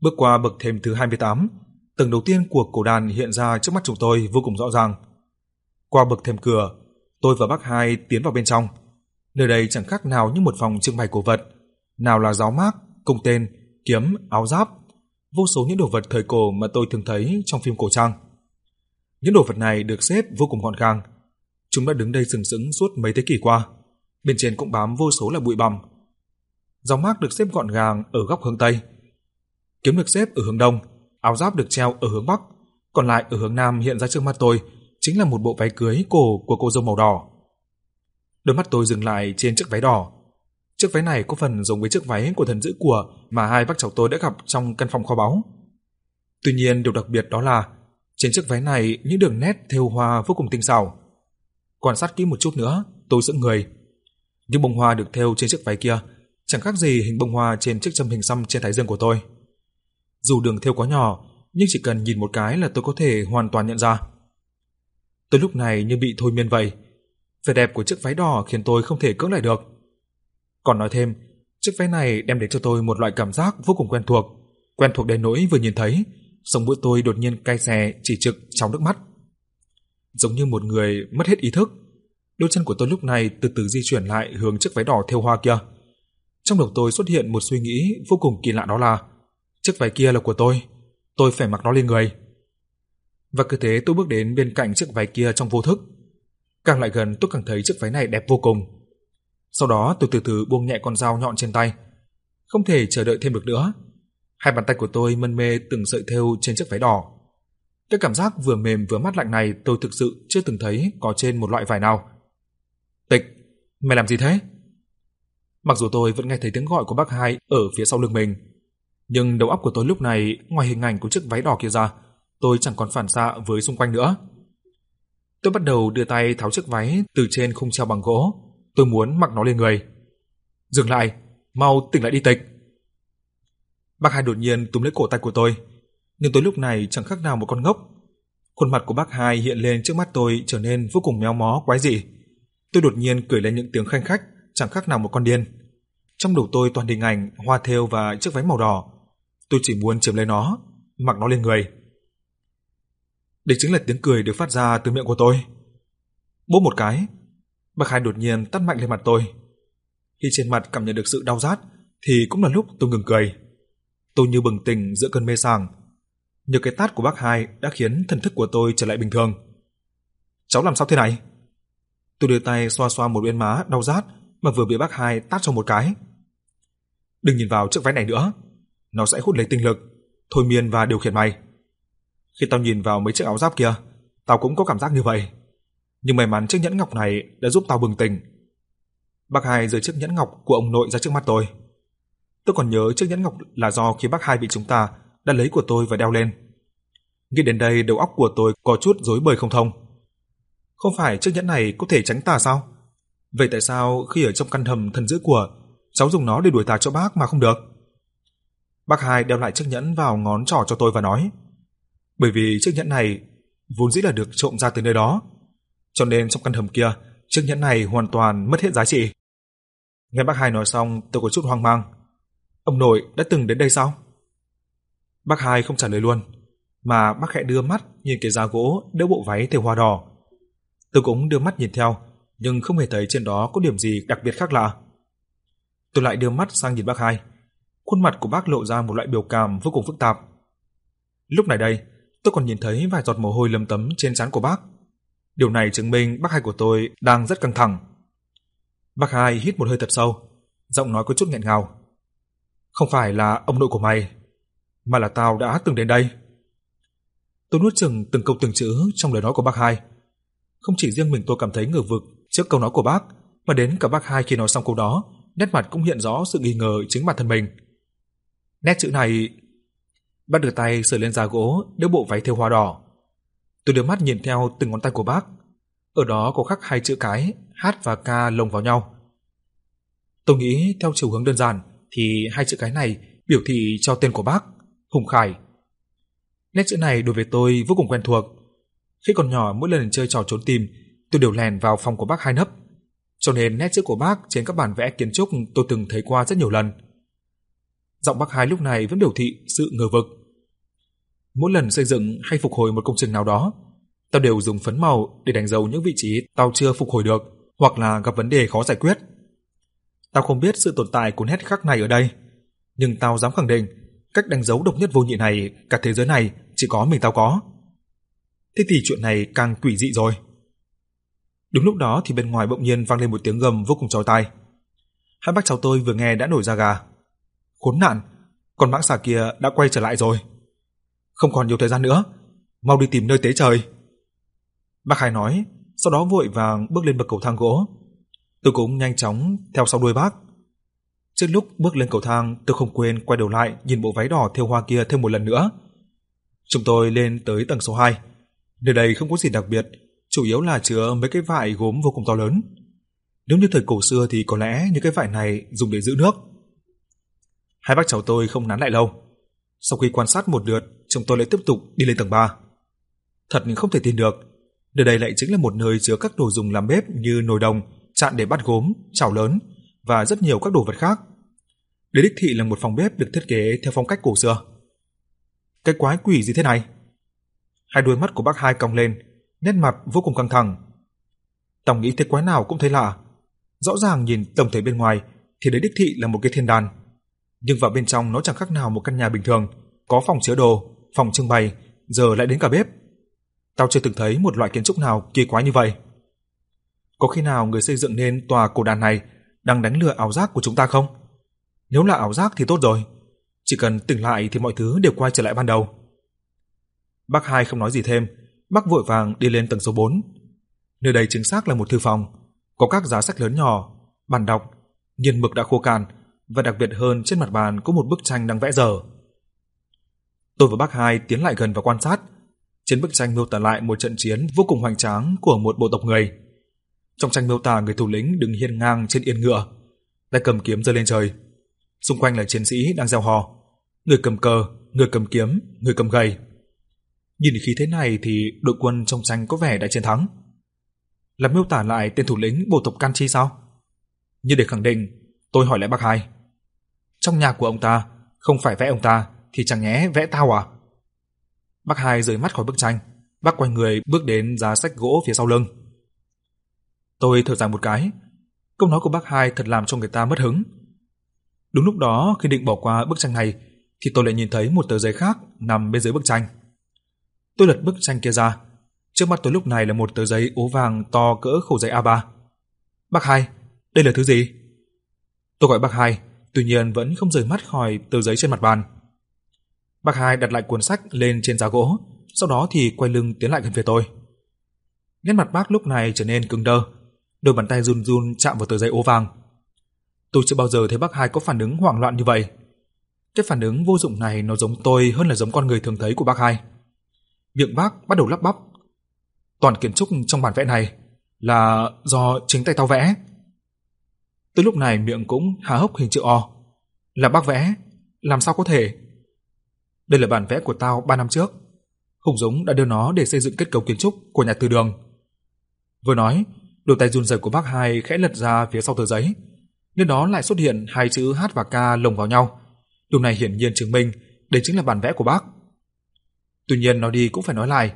Bước qua bậc thềm thứ 28, tầng đầu tiên của cổ đàn hiện ra trước mắt chúng tôi vô cùng rõ ràng. Qua bậc thềm cửa, tôi và bác hai tiến vào bên trong. Nơi đây chẳng khác nào như một phòng trưng bày cổ vật, nào là giáo mác, cung tên, kiếm, áo giáp, vô số những đồ vật thời cổ mà tôi thường thấy trong phim cổ trang. Những đồ vật này được xếp vô cùng gọn gàng. Chúng đã đứng đây sừng sững suốt mấy thế kỷ qua. Bên trên cũng bám vô số là bụi bặm dòng mác được xếp gọn gàng ở góc hướng tây. Kiếm được xếp ở hướng đông, áo giáp được treo ở hướng bắc, còn lại ở hướng nam hiện ra trước mắt tôi chính là một bộ váy cưới cổ của cô dâu màu đỏ. Đôi mắt tôi dừng lại trên chiếc váy đỏ. Chiếc váy này có phần giống với chiếc váy của thần giữ của mà hai bác cháu tôi đã gặp trong căn phòng kho báu. Tuy nhiên điều đặc biệt đó là trên chiếc váy này những đường nét thêu hoa vô cùng tinh xảo. Quan sát kỹ một chút nữa, tôi sững người. Những bông hoa được thêu trên chiếc váy kia chẳng khác gì hình bông hoa trên chiếc châm hình xăm trên thái dương của tôi. Dù đường thêu quá nhỏ, nhưng chỉ cần nhìn một cái là tôi có thể hoàn toàn nhận ra. Tôi lúc này như bị thôi miên vậy. Vẻ đẹp của chiếc váy đỏ khiến tôi không thể cưỡng lại được. Còn nói thêm, chiếc váy này đem đến cho tôi một loại cảm giác vô cùng quen thuộc, quen thuộc đến nỗi vừa nhìn thấy, sống mũi tôi đột nhiên cay xè chỉ trực trong nước mắt. Giống như một người mất hết ý thức, đôi chân của tôi lúc này từ từ di chuyển lại hướng chiếc váy đỏ thêu hoa kia. Trong đầu tôi xuất hiện một suy nghĩ vô cùng kỳ lạ đó là chiếc váy kia là của tôi, tôi phải mặc nó lên người. Và cứ thế tôi bước đến bên cạnh chiếc váy kia trong vô thức. Càng lại gần tôi càng thấy chiếc váy này đẹp vô cùng. Sau đó tôi từ từ buông nhẹ con dao nhọn trên tay. Không thể chờ đợi thêm được nữa. Hai bàn tay của tôi mân mê từng sợi thêu trên chiếc váy đỏ. Cái cảm giác vừa mềm vừa mát lạnh này tôi thực sự chưa từng thấy có trên một loại vải nào. Tịch, mày làm gì thế? Mặc dù tôi vẫn nghe thấy tiếng gọi của bác hai ở phía sau lưng mình, nhưng đầu óc của tôi lúc này ngoài hình ảnh của chiếc váy đỏ kia ra, tôi chẳng còn phản xạ với xung quanh nữa. Tôi bắt đầu đưa tay tháo chiếc váy từ trên khung treo bằng gỗ, tôi muốn mặc nó lên người. Dừng lại, mau tỉnh lại đi tịch. Bác hai đột nhiên túm lấy cổ tay của tôi, nhưng tôi lúc này chẳng khác nào một con ngốc. Khuôn mặt của bác hai hiện lên trước mắt tôi trở nên vô cùng méo mó quái dị. Tôi đột nhiên cười lên những tiếng khanh khách, chẳng khác nào một con điên. Trong đầu tôi toàn hình ảnh hoa thêu và chiếc váy màu đỏ. Tôi chỉ muốn chiếm lấy nó, mặc nó lên người. Đây chính là tiếng cười được phát ra từ miệng của tôi. Bốp một cái, bác hai đột nhiên tát mạnh lên mặt tôi. Khi trên mặt cảm nhận được sự đau rát, thì cũng là lúc tôi ngừng cười. Tôi như bừng tỉnh giữa cơn mê sảng. Nhờ cái tát của bác hai đã khiến thần thức của tôi trở lại bình thường. Cháu làm sao thế này? Tôi đưa tay xoa xoa một bên má đau rát mà vừa bị bác hai tát cho một cái. Đừng nhìn vào chiếc váy này nữa, nó sẽ hút lấy tinh lực, thôi miên và điều khiển mày. Khi tao nhìn vào mấy chiếc áo giáp kia, tao cũng có cảm giác như vậy. Nhưng may mắn chiếc nhẫn ngọc này đã giúp tao bừng tỉnh. Bác hai giơ chiếc nhẫn ngọc của ông nội ra trước mắt tôi. Tôi còn nhớ chiếc nhẫn ngọc là do khi bác hai bị chúng ta đã lấy của tôi và đeo lên. Nghĩ đến đây đầu óc của tôi có chút rối bời không thông. Không phải chiếc nhẫn này có thể tránh tà sao? Vậy tại sao khi ở trong căn hầm thần giữ của, cháu dùng nó để đuổi tà cho bác mà không được? Bác hai đeo lại chiếc nhẫn vào ngón trỏ cho tôi và nói, bởi vì chiếc nhẫn này vốn dĩ là được trộm ra từ nơi đó. cho nên trong căn hầm kia, chiếc nhẫn này hoàn toàn mất hết giá trị. Nghe bác hai nói xong, tôi có chút hoang mang. Ông nội đã từng đến đây sao? Bác hai không trả lời luôn, mà bác khẽ đưa mắt nhìn cái giá gỗ đỡ bộ váy thêu hoa đỏ. Tôi cũng đưa mắt nhìn theo, nhưng không hề thấy trên đó có điểm gì đặc biệt khác lạ. Tôi lại đưa mắt sang nhìn bác hai. Khuôn mặt của bác lộ ra một loại biểu cảm vô cùng phức tạp. Lúc này đây, tôi còn nhìn thấy vài giọt mồ hôi lấm tấm trên trán của bác. Điều này chứng minh bác hai của tôi đang rất căng thẳng. Bác hai hít một hơi thật sâu, giọng nói có chút nghẹn ngào. Không phải là ông nội của mày, mà là tao đã từng đến đây. Tôi nuốt chừng từng câu từng chữ trong lời nói của bác hai. Không chỉ riêng mình tôi cảm thấy ngờ vực trước câu nói của bác, mà đến cả bác hai khi nói xong câu đó, nét mặt cũng hiện rõ sự nghi ngờ chính bản thân mình. Nét chữ này Bác đưa tay sờ lên da gỗ, đeo bộ váy thêu hoa đỏ. Tôi đưa mắt nhìn theo từng ngón tay của bác. Ở đó có khắc hai chữ cái, H và K lồng vào nhau. Tôi nghĩ theo chiều hướng đơn giản thì hai chữ cái này biểu thị cho tên của bác, Hùng Khải. Nét chữ này đối với tôi vô cùng quen thuộc. Khi còn nhỏ mỗi lần chơi trò trốn tìm, tôi đều lèn vào phòng của bác hai nấp. Cho nên nét chữ của bác trên các bản vẽ kiến trúc tôi từng thấy qua rất nhiều lần. Giọng bác hai lúc này vẫn biểu thị sự ngờ vực. Mỗi lần xây dựng hay phục hồi một công trình nào đó, tao đều dùng phấn màu để đánh dấu những vị trí tao chưa phục hồi được hoặc là gặp vấn đề khó giải quyết. Tao không biết sự tồn tại của nét khắc này ở đây, nhưng tao dám khẳng định cách đánh dấu độc nhất vô nhị này cả thế giới này chỉ có mình tao có. Thế thì chuyện này càng quỷ dị rồi. Đúng lúc đó thì bên ngoài bỗng nhiên vang lên một tiếng gầm vô cùng chói tai. Hai bác cháu tôi vừa nghe đã nổi da gà. Khốn nạn, con mãng xà kia đã quay trở lại rồi. Không còn nhiều thời gian nữa, mau đi tìm nơi tế trời. Bác Hai nói, sau đó vội vàng bước lên bậc cầu thang gỗ. Tôi cũng nhanh chóng theo sau đuôi bác. Trước lúc bước lên cầu thang, tôi không quên quay đầu lại nhìn bộ váy đỏ thêu hoa kia thêm một lần nữa. Chúng tôi lên tới tầng số 2. Nơi đây không có gì đặc biệt, chủ yếu là chứa mấy cái vải gốm vô cùng to lớn. Nếu như thời cổ xưa thì có lẽ những cái vải này dùng để giữ nước. Hai bác cháu tôi không nán lại lâu. Sau khi quan sát một lượt, chúng tôi lại tiếp tục đi lên tầng 3. Thật không thể tin được, nơi đây lại chính là một nơi chứa các đồ dùng làm bếp như nồi đồng, chạn để bắt gốm, chảo lớn và rất nhiều các đồ vật khác. Đây đích thị là một phòng bếp được thiết kế theo phong cách cổ xưa. Cái quái quỷ gì thế này? Hai đôi mắt của bác hai cong lên, nét mặt vô cùng căng thẳng. Tổng nghĩ thế quái nào cũng thấy lạ. Rõ ràng nhìn tổng thể bên ngoài thì đấy đích thị là một cái thiên đàn. Nhưng vào bên trong nó chẳng khác nào một căn nhà bình thường, có phòng chứa đồ, phòng trưng bày, giờ lại đến cả bếp. Tao chưa từng thấy một loại kiến trúc nào kỳ quái như vậy. Có khi nào người xây dựng nên tòa cổ đàn này đang đánh lừa ảo giác của chúng ta không? Nếu là ảo giác thì tốt rồi, chỉ cần tỉnh lại thì mọi thứ đều quay trở lại ban đầu. Bác hai không nói gì thêm, bác vội vàng đi lên tầng số 4. Nơi đây chính xác là một thư phòng, có các giá sách lớn nhỏ, bàn đọc, nghiền mực đã khô cạn và đặc biệt hơn trên mặt bàn có một bức tranh đang vẽ dở. Tôi và bác hai tiến lại gần và quan sát. Trên bức tranh miêu tả lại một trận chiến vô cùng hoành tráng của một bộ tộc người. Trong tranh miêu tả người thủ lĩnh đứng hiên ngang trên yên ngựa, tay cầm kiếm giơ lên trời. Xung quanh là chiến sĩ đang reo hò, người cầm cờ, người cầm kiếm, người cầm gậy. Nhìn khí thế này thì đội quân trong tranh có vẻ đã chiến thắng. Là miêu tả lại tên thủ lĩnh bộ tộc Can Chi sao? Như để khẳng định, tôi hỏi lại bác hai. Trong nhà của ông ta, không phải vẽ ông ta, thì chẳng nhẽ vẽ tao à? Bác hai rời mắt khỏi bức tranh, bác quay người bước đến giá sách gỗ phía sau lưng. Tôi thở dài một cái, câu nói của bác hai thật làm cho người ta mất hứng. Đúng lúc đó khi định bỏ qua bức tranh này thì tôi lại nhìn thấy một tờ giấy khác nằm bên dưới bức tranh. Tôi lật bức tranh kia ra, trước mắt tôi lúc này là một tờ giấy ố vàng to cỡ khổ giấy A3. Bác hai, đây là thứ gì? Tôi gọi bác hai, tuy nhiên vẫn không rời mắt khỏi tờ giấy trên mặt bàn. Bác hai đặt lại cuốn sách lên trên giá gỗ, sau đó thì quay lưng tiến lại gần phía tôi. Nét mặt bác lúc này trở nên cứng đơ, đôi bàn tay run run chạm vào tờ giấy ố vàng. Tôi chưa bao giờ thấy bác hai có phản ứng hoảng loạn như vậy. Cái phản ứng vô dụng này nó giống tôi hơn là giống con người thường thấy của bác hai. Miệng bác bắt đầu lắp bắp. Toàn kiến trúc trong bản vẽ này là do chính tay tao vẽ. Tới lúc này miệng cũng há hốc hình chữ O. Là bác vẽ, làm sao có thể? Đây là bản vẽ của tao 3 năm trước. Hùng Dũng đã đưa nó để xây dựng kết cấu kiến trúc của nhà từ đường. Vừa nói, đôi tay run rẩy của bác hai khẽ lật ra phía sau tờ giấy. Nơi đó lại xuất hiện hai chữ H và K lồng vào nhau. Điều này hiển nhiên chứng minh đây chính là bản vẽ của bác. Tuy nhiên nói đi cũng phải nói lại,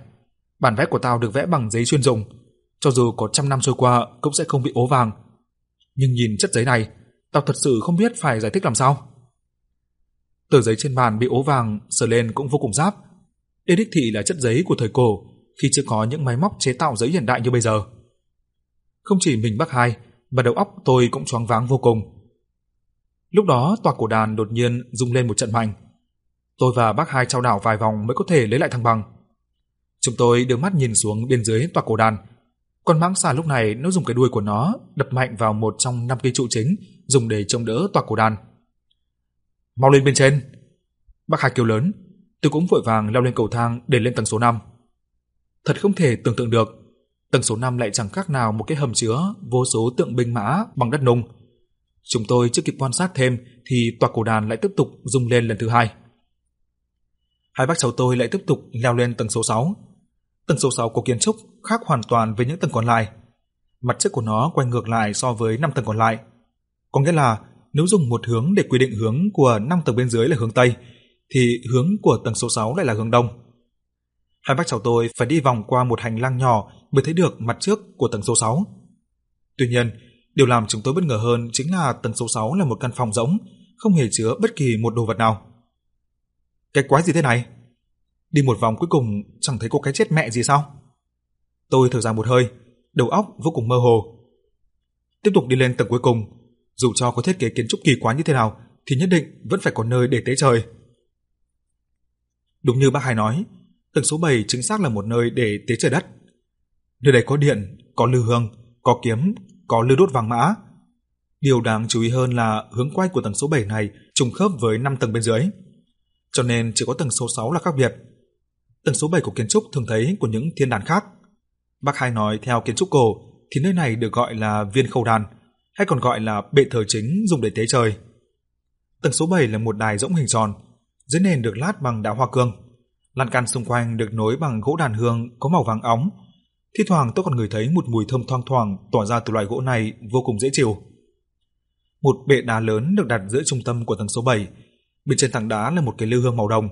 bản vẽ của tao được vẽ bằng giấy chuyên dụng, cho dù có trăm năm trôi qua cũng sẽ không bị ố vàng. Nhưng nhìn chất giấy này, tao thật sự không biết phải giải thích làm sao. Tờ giấy trên bàn bị ố vàng sờ lên cũng vô cùng giáp. Đây đích thị là chất giấy của thời cổ, khi chưa có những máy móc chế tạo giấy hiện đại như bây giờ. Không chỉ mình bác hai, mà đầu óc tôi cũng choáng váng vô cùng. Lúc đó tòa cổ đàn đột nhiên rung lên một trận mạnh. Tôi và bác hai trao đảo vài vòng mới có thể lấy lại thăng bằng. Chúng tôi đưa mắt nhìn xuống bên dưới tòa cổ đàn. Con mãng xà lúc này nó dùng cái đuôi của nó đập mạnh vào một trong năm cây trụ chính dùng để chống đỡ tòa cổ đàn. Mau lên bên trên! Bác hai kêu lớn, tôi cũng vội vàng leo lên cầu thang để lên tầng số 5. Thật không thể tưởng tượng được, tầng số 5 lại chẳng khác nào một cái hầm chứa vô số tượng binh mã bằng đất nung. Chúng tôi chưa kịp quan sát thêm thì tòa cổ đàn lại tiếp tục rung lên lần thứ hai. Hai bác cháu tôi lại tiếp tục leo lên tầng số 6. Tầng số 6 có kiến trúc khác hoàn toàn với những tầng còn lại. Mặt trước của nó quay ngược lại so với 5 tầng còn lại. Có nghĩa là nếu dùng một hướng để quy định hướng của 5 tầng bên dưới là hướng Tây, thì hướng của tầng số 6 lại là hướng Đông. Hai bác cháu tôi phải đi vòng qua một hành lang nhỏ mới thấy được mặt trước của tầng số 6. Tuy nhiên, điều làm chúng tôi bất ngờ hơn chính là tầng số 6 là một căn phòng rỗng, không hề chứa bất kỳ một đồ vật nào. Cái quái gì thế này? Đi một vòng cuối cùng chẳng thấy có cái chết mẹ gì sao? Tôi thở ra một hơi, đầu óc vô cùng mơ hồ. Tiếp tục đi lên tầng cuối cùng, dù cho có thiết kế kiến trúc kỳ quái như thế nào thì nhất định vẫn phải có nơi để tế trời. Đúng như bác Hải nói, tầng số 7 chính xác là một nơi để tế trời đất. Nơi đây có điện, có lư hương, có kiếm, có lư đốt vàng mã. Điều đáng chú ý hơn là hướng quay của tầng số 7 này trùng khớp với 5 tầng bên dưới. Cho nên chỉ có tầng số 6 là khác biệt. Tầng số 7 của kiến trúc thường thấy của những thiên đàn khác. Bác Hai nói theo kiến trúc cổ thì nơi này được gọi là viên khâu đàn, hay còn gọi là bệ thờ chính dùng để tế trời. Tầng số 7 là một đài rỗng hình tròn, dưới nền được lát bằng đá hoa cương. Lan can xung quanh được nối bằng gỗ đàn hương có màu vàng óng. Thi thoảng tôi còn ngửi thấy một mùi thơm thoang thoảng tỏa ra từ loại gỗ này vô cùng dễ chịu. Một bệ đá lớn được đặt giữa trung tâm của tầng số 7. Bên trên tảng đá là một cái lư hương màu đồng.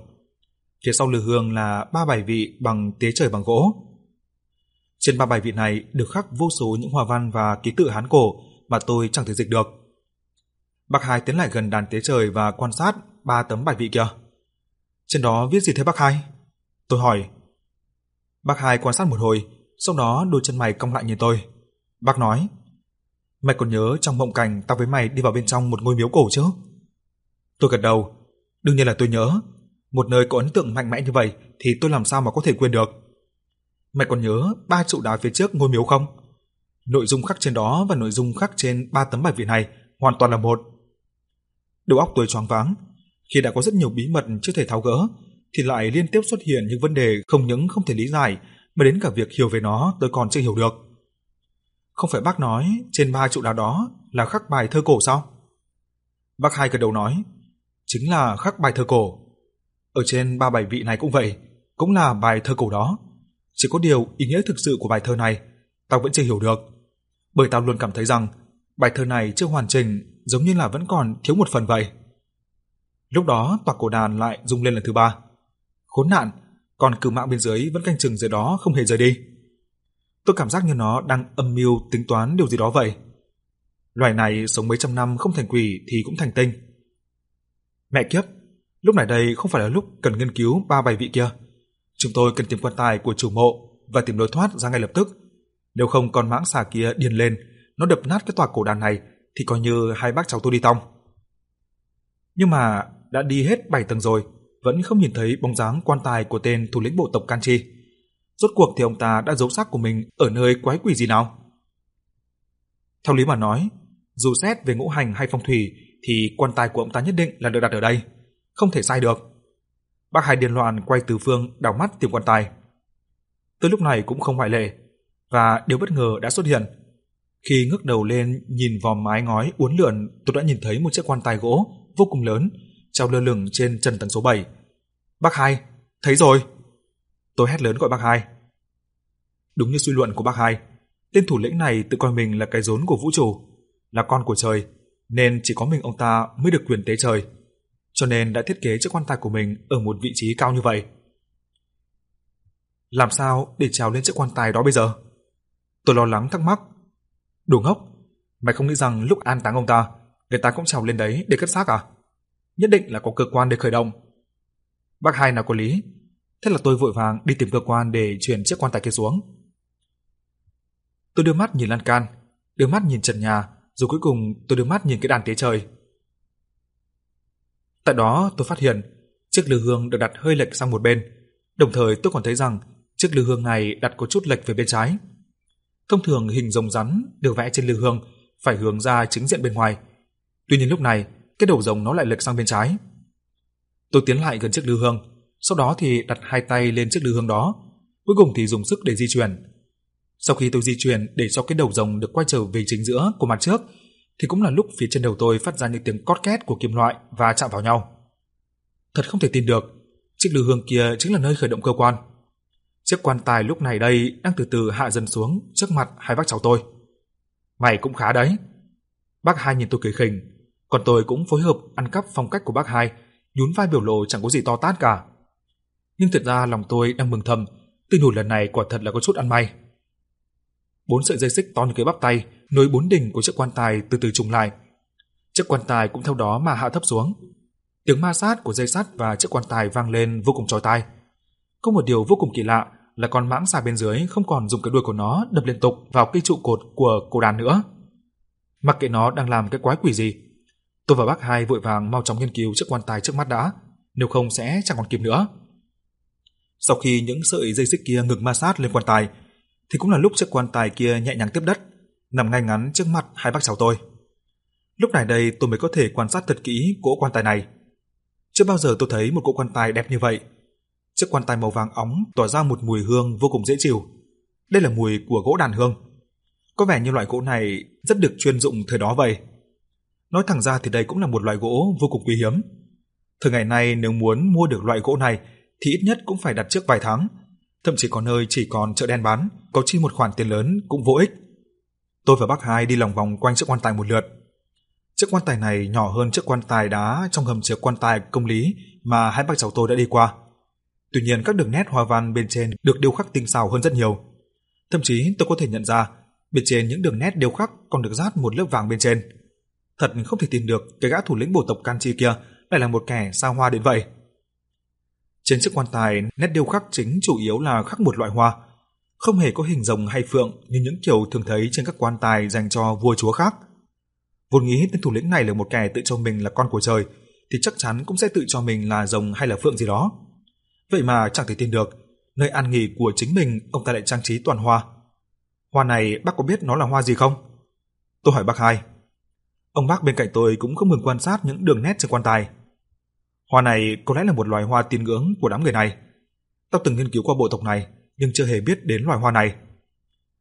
Phía sau lư hương là ba bài vị bằng tế trời bằng gỗ. Trên ba bài vị này được khắc vô số những hoa văn và ký tự Hán cổ mà tôi chẳng thể dịch được. Bác Hai tiến lại gần đàn tế trời và quan sát ba tấm bài vị kia. Trên đó viết gì thế bác Hai? Tôi hỏi. Bác Hai quan sát một hồi, sau đó đôi chân mày cong lại nhìn tôi. Bác nói, mày còn nhớ trong mộng cảnh tao với mày đi vào bên trong một ngôi miếu cổ chứ? Tôi gật đầu, đương nhiên là tôi nhớ. Một nơi có ấn tượng mạnh mẽ như vậy thì tôi làm sao mà có thể quên được. Mày còn nhớ ba trụ đá phía trước ngôi miếu không? Nội dung khắc trên đó và nội dung khắc trên ba tấm bài vị này hoàn toàn là một. Đầu óc tôi choáng váng, khi đã có rất nhiều bí mật chưa thể tháo gỡ, thì lại liên tiếp xuất hiện những vấn đề không những không thể lý giải, mà đến cả việc hiểu về nó tôi còn chưa hiểu được. Không phải bác nói trên ba trụ đá đó là khắc bài thơ cổ sao? Bác hai gật đầu nói, chính là khắc bài thơ cổ. Ở trên ba bài vị này cũng vậy, cũng là bài thơ cổ đó. Chỉ có điều ý nghĩa thực sự của bài thơ này, tao vẫn chưa hiểu được. Bởi tao luôn cảm thấy rằng bài thơ này chưa hoàn chỉnh, giống như là vẫn còn thiếu một phần vậy. Lúc đó tòa cổ đàn lại rung lên lần thứ ba. Khốn nạn, còn cử mạng bên dưới vẫn canh chừng dưới đó không hề rời đi. Tôi cảm giác như nó đang âm mưu tính toán điều gì đó vậy. Loài này sống mấy trăm năm không thành quỷ thì cũng thành tinh. Mẹ kiếp, lúc này đây không phải là lúc cần nghiên cứu ba bài vị kia. Chúng tôi cần tìm quan tài của chủ mộ và tìm lối thoát ra ngay lập tức. Nếu không con mãng xà kia điên lên, nó đập nát cái tòa cổ đàn này thì coi như hai bác cháu tôi đi tong. Nhưng mà đã đi hết bảy tầng rồi, vẫn không nhìn thấy bóng dáng quan tài của tên thủ lĩnh bộ tộc Kanchi. Rốt cuộc thì ông ta đã giấu xác của mình ở nơi quái quỷ gì nào? Theo lý mà nói, dù xét về ngũ hành hay phong thủy thì quan tài của ông ta nhất định là được đặt ở đây, không thể sai được. Bác Hai điên loạn quay từ phương đảo mắt tìm quan tài. Tới lúc này cũng không ngoại lệ, và điều bất ngờ đã xuất hiện. Khi ngước đầu lên nhìn vào mái ngói uốn lượn, tôi đã nhìn thấy một chiếc quan tài gỗ vô cùng lớn treo lơ lửng trên trần tầng số 7. "Bác Hai, thấy rồi." Tôi hét lớn gọi bác Hai. Đúng như suy luận của bác Hai, Tên thủ lĩnh này tự coi mình là cái rốn của vũ trụ, là con của trời, nên chỉ có mình ông ta mới được quyền tế trời. Cho nên đã thiết kế chiếc quan tài của mình ở một vị trí cao như vậy. Làm sao để trèo lên chiếc quan tài đó bây giờ? Tôi lo lắng thắc mắc. Đồ ngốc, mày không nghĩ rằng lúc an táng ông ta, người ta cũng trèo lên đấy để cất xác à? Nhất định là có cơ quan để khởi động. Bác hai nào có lý. Thế là tôi vội vàng đi tìm cơ quan để chuyển chiếc quan tài kia xuống. Tôi đưa mắt nhìn lan can, đưa mắt nhìn trần nhà, rồi cuối cùng tôi đưa mắt nhìn cái đàn tế trời. Tại đó tôi phát hiện chiếc lư hương được đặt hơi lệch sang một bên, đồng thời tôi còn thấy rằng chiếc lư hương này đặt có chút lệch về bên trái. Thông thường hình rồng rắn được vẽ trên lư hương phải hướng ra chính diện bên ngoài. Tuy nhiên lúc này, cái đầu rồng nó lại lệch sang bên trái. Tôi tiến lại gần chiếc lư hương, sau đó thì đặt hai tay lên chiếc lư hương đó, cuối cùng thì dùng sức để di chuyển. Sau khi tôi di chuyển để cho cái đầu rồng được quay trở về chính giữa của mặt trước, thì cũng là lúc phía trên đầu tôi phát ra những tiếng cót két của kim loại và chạm vào nhau. Thật không thể tin được, chiếc lư hương kia chính là nơi khởi động cơ quan. Chiếc quan tài lúc này đây đang từ từ hạ dần xuống trước mặt hai bác cháu tôi. Mày cũng khá đấy. Bác hai nhìn tôi cười khỉnh, còn tôi cũng phối hợp ăn cắp phong cách của bác hai, nhún vai biểu lộ chẳng có gì to tát cả. Nhưng thật ra lòng tôi đang mừng thầm, tư nhủ lần này quả thật là có chút ăn may. Bốn sợi dây xích to như cái bắp tay nối bốn đỉnh của chiếc quan tài từ từ trùng lại. Chiếc quan tài cũng theo đó mà hạ thấp xuống. Tiếng ma sát của dây sắt và chiếc quan tài vang lên vô cùng chói tai. Có một điều vô cùng kỳ lạ là con mãng xà bên dưới không còn dùng cái đuôi của nó đập liên tục vào cây trụ cột của cổ đàn nữa. Mặc kệ nó đang làm cái quái quỷ gì, tôi và bác hai vội vàng mau chóng nghiên cứu chiếc quan tài trước mắt đã, nếu không sẽ chẳng còn kịp nữa. Sau khi những sợi dây xích kia ngừng ma sát lên quan tài, thì cũng là lúc chiếc quan tài kia nhẹ nhàng tiếp đất, nằm ngay ngắn trước mặt hai bác cháu tôi. Lúc này đây tôi mới có thể quan sát thật kỹ cỗ quan tài này. Chưa bao giờ tôi thấy một cỗ quan tài đẹp như vậy. Chiếc quan tài màu vàng óng tỏa ra một mùi hương vô cùng dễ chịu. Đây là mùi của gỗ đàn hương. Có vẻ như loại gỗ này rất được chuyên dụng thời đó vậy. Nói thẳng ra thì đây cũng là một loại gỗ vô cùng quý hiếm. Thời ngày nay nếu muốn mua được loại gỗ này thì ít nhất cũng phải đặt trước vài tháng, thậm chí có nơi chỉ còn chợ đen bán, có chi một khoản tiền lớn cũng vô ích. Tôi và bác hai đi lòng vòng quanh chiếc quan tài một lượt. Chiếc quan tài này nhỏ hơn chiếc quan tài đá trong hầm chứa quan tài công lý mà hai bác cháu tôi đã đi qua. Tuy nhiên các đường nét hoa văn bên trên được điêu khắc tinh xảo hơn rất nhiều. Thậm chí tôi có thể nhận ra bên trên những đường nét điêu khắc còn được rát một lớp vàng bên trên. Thật không thể tin được cái gã thủ lĩnh bộ tộc Kanchi kia lại là một kẻ xa hoa đến vậy. Trên chiếc quan tài, nét điêu khắc chính chủ yếu là khắc một loại hoa, không hề có hình rồng hay phượng như những kiểu thường thấy trên các quan tài dành cho vua chúa khác. Vốn nghĩ tên thủ lĩnh này là một kẻ tự cho mình là con của trời, thì chắc chắn cũng sẽ tự cho mình là rồng hay là phượng gì đó. Vậy mà chẳng thể tin được, nơi an nghỉ của chính mình ông ta lại trang trí toàn hoa. Hoa này bác có biết nó là hoa gì không? Tôi hỏi bác hai. Ông bác bên cạnh tôi cũng không ngừng quan sát những đường nét trên quan tài. Hoa này có lẽ là một loài hoa tín ngưỡng của đám người này. Tao từng nghiên cứu qua bộ tộc này, nhưng chưa hề biết đến loài hoa này.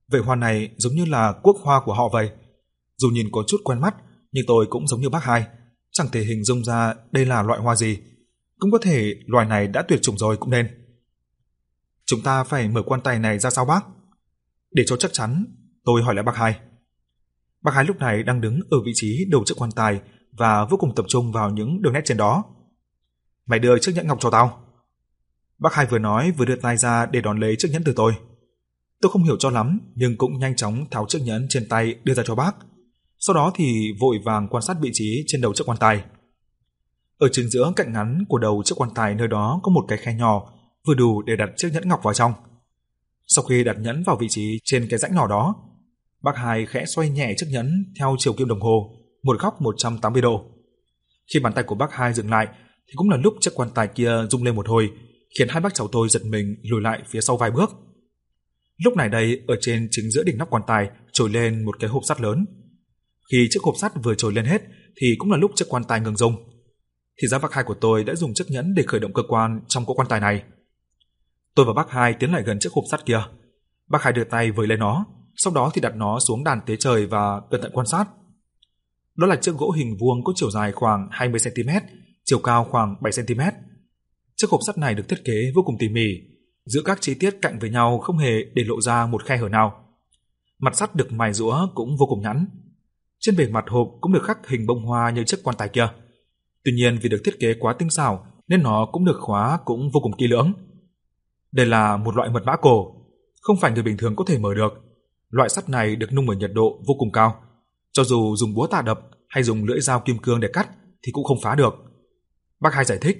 Vậy hoa này giống như là quốc hoa của họ vậy. Dù nhìn có chút quen mắt, nhưng tôi cũng giống như bác hai, chẳng thể hình dung ra đây là loại hoa gì. Cũng có thể loài này đã tuyệt chủng rồi cũng nên. Chúng ta phải mở quan tài này ra sao bác? Để cho chắc chắn, tôi hỏi lại bác hai. Bác hai lúc này đang đứng ở vị trí đầu chiếc quan tài và vô cùng tập trung vào những đường nét trên đó. Mày đưa chiếc nhẫn ngọc cho tao. Bác hai vừa nói vừa đưa tay ra để đón lấy chiếc nhẫn từ tôi. Tôi không hiểu cho lắm, nhưng cũng nhanh chóng tháo chiếc nhẫn trên tay đưa ra cho bác. Sau đó thì vội vàng quan sát vị trí trên đầu chiếc quan tài. Ở chính giữa cạnh ngắn của đầu chiếc quan tài nơi đó có một cái khe nhỏ, vừa đủ để đặt chiếc nhẫn ngọc vào trong. Sau khi đặt nhẫn vào vị trí trên cái rãnh nhỏ đó, bác hai khẽ xoay nhẹ chiếc nhẫn theo chiều kim đồng hồ, một góc 180 độ. Khi bàn tay của bác hai dừng lại, thì cũng là lúc chiếc quan tài kia rung lên một hồi, khiến hai bác cháu tôi giật mình lùi lại phía sau vài bước. Lúc này đây, ở trên chính giữa đỉnh nắp quan tài trồi lên một cái hộp sắt lớn. Khi chiếc hộp sắt vừa trồi lên hết thì cũng là lúc chiếc quan tài ngừng rung. Thì ra bác hai của tôi đã dùng chiếc nhẫn để khởi động cơ quan trong cỗ quan tài này. Tôi và bác hai tiến lại gần chiếc hộp sắt kia. Bác hai đưa tay với lấy nó, sau đó thì đặt nó xuống đàn tế trời và cẩn thận quan sát. Đó là chiếc gỗ hình vuông có chiều dài khoảng 20 cm, chiều cao khoảng 7 cm Chiếc hộp sắt này được thiết kế vô cùng tỉ mỉ, giữa các chi tiết cạnh với nhau không hề để lộ ra một khe hở nào. Mặt sắt được mài rũa cũng vô cùng nhẵn. Trên bề mặt hộp cũng được khắc hình bông hoa như chiếc quan tài kia. Tuy nhiên vì được thiết kế quá tinh xảo nên nó cũng được khóa cũng vô cùng kỹ lưỡng. Đây là một loại mật mã cổ, không phải người bình thường có thể mở được. Loại sắt này được nung ở nhiệt độ vô cùng cao, cho dù dùng búa tạ đập hay dùng lưỡi dao kim cương để cắt thì cũng không phá được. Bác hai giải thích.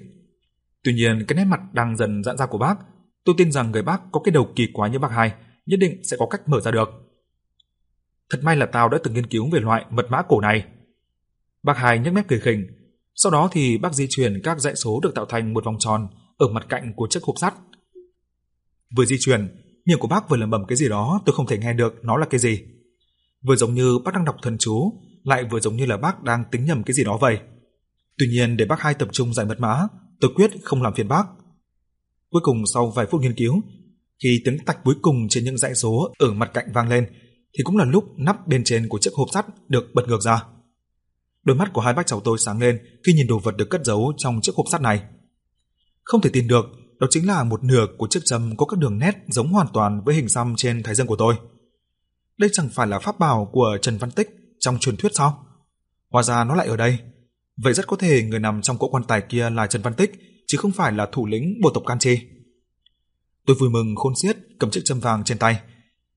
Tuy nhiên cái nét mặt đang dần giãn ra của bác, tôi tin rằng người bác có cái đầu kỳ quái như bác hai nhất định sẽ có cách mở ra được. Thật may là tao đã từng nghiên cứu về loại mật mã cổ này. Bác hai nhếch mép cười khỉnh, sau đó thì bác di chuyển các dãy số được tạo thành một vòng tròn ở mặt cạnh của chiếc hộp sắt. Vừa di chuyển, miệng của bác vừa lẩm bẩm cái gì đó tôi không thể nghe được nó là cái gì. Vừa giống như bác đang đọc thần chú, lại vừa giống như là bác đang tính nhầm cái gì đó vậy. Tuy nhiên để bác hai tập trung giải mật mã, tôi quyết không làm phiền bác. Cuối cùng sau vài phút nghiên cứu, khi tiếng tạch cuối cùng trên những dãy số ở mặt cạnh vang lên, thì cũng là lúc nắp bên trên của chiếc hộp sắt được bật ngược ra. Đôi mắt của hai bác cháu tôi sáng lên khi nhìn đồ vật được cất giấu trong chiếc hộp sắt này. Không thể tin được, đó chính là một nửa của chiếc châm có các đường nét giống hoàn toàn với hình xăm trên thái dương của tôi. Đây chẳng phải là pháp bảo của Trần Văn Tích trong truyền thuyết sao? Hóa ra nó lại ở đây. Vậy rất có thể người nằm trong cỗ quan tài kia là Trần Văn Tích, chứ không phải là thủ lĩnh bộ tộc Can Chi. Tôi vui mừng khôn xiết cầm chiếc châm vàng trên tay.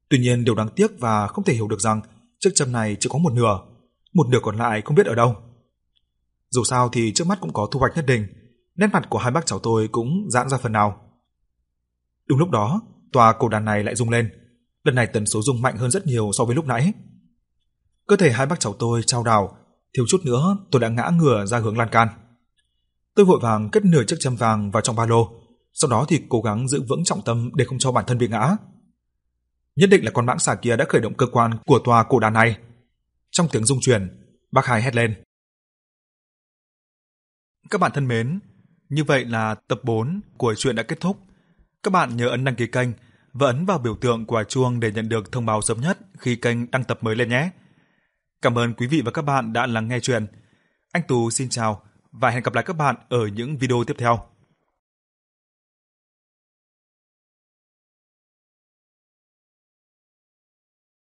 Tuy nhiên điều đáng tiếc và không thể hiểu được rằng chiếc châm này chỉ có một nửa, một nửa còn lại không biết ở đâu. Dù sao thì trước mắt cũng có thu hoạch nhất định, nét mặt của hai bác cháu tôi cũng giãn ra phần nào. Đúng lúc đó, tòa cổ đàn này lại rung lên. Lần này tần số rung mạnh hơn rất nhiều so với lúc nãy. Cơ thể hai bác cháu tôi trao đảo, thiếu chút nữa tôi đã ngã ngửa ra hướng lan can. Tôi vội vàng cất nửa chiếc châm vàng vào trong ba lô, sau đó thì cố gắng giữ vững trọng tâm để không cho bản thân bị ngã. Nhất định là con mãng xà kia đã khởi động cơ quan của tòa cổ đàn này. Trong tiếng rung truyền bác hải hét lên. Các bạn thân mến, như vậy là tập 4 của chuyện đã kết thúc. Các bạn nhớ ấn đăng ký kênh và ấn vào biểu tượng quả chuông để nhận được thông báo sớm nhất khi kênh đăng tập mới lên nhé. Cảm ơn quý vị và các bạn đã lắng nghe chuyện. Anh Tú xin chào và hẹn gặp lại các bạn ở những video tiếp theo.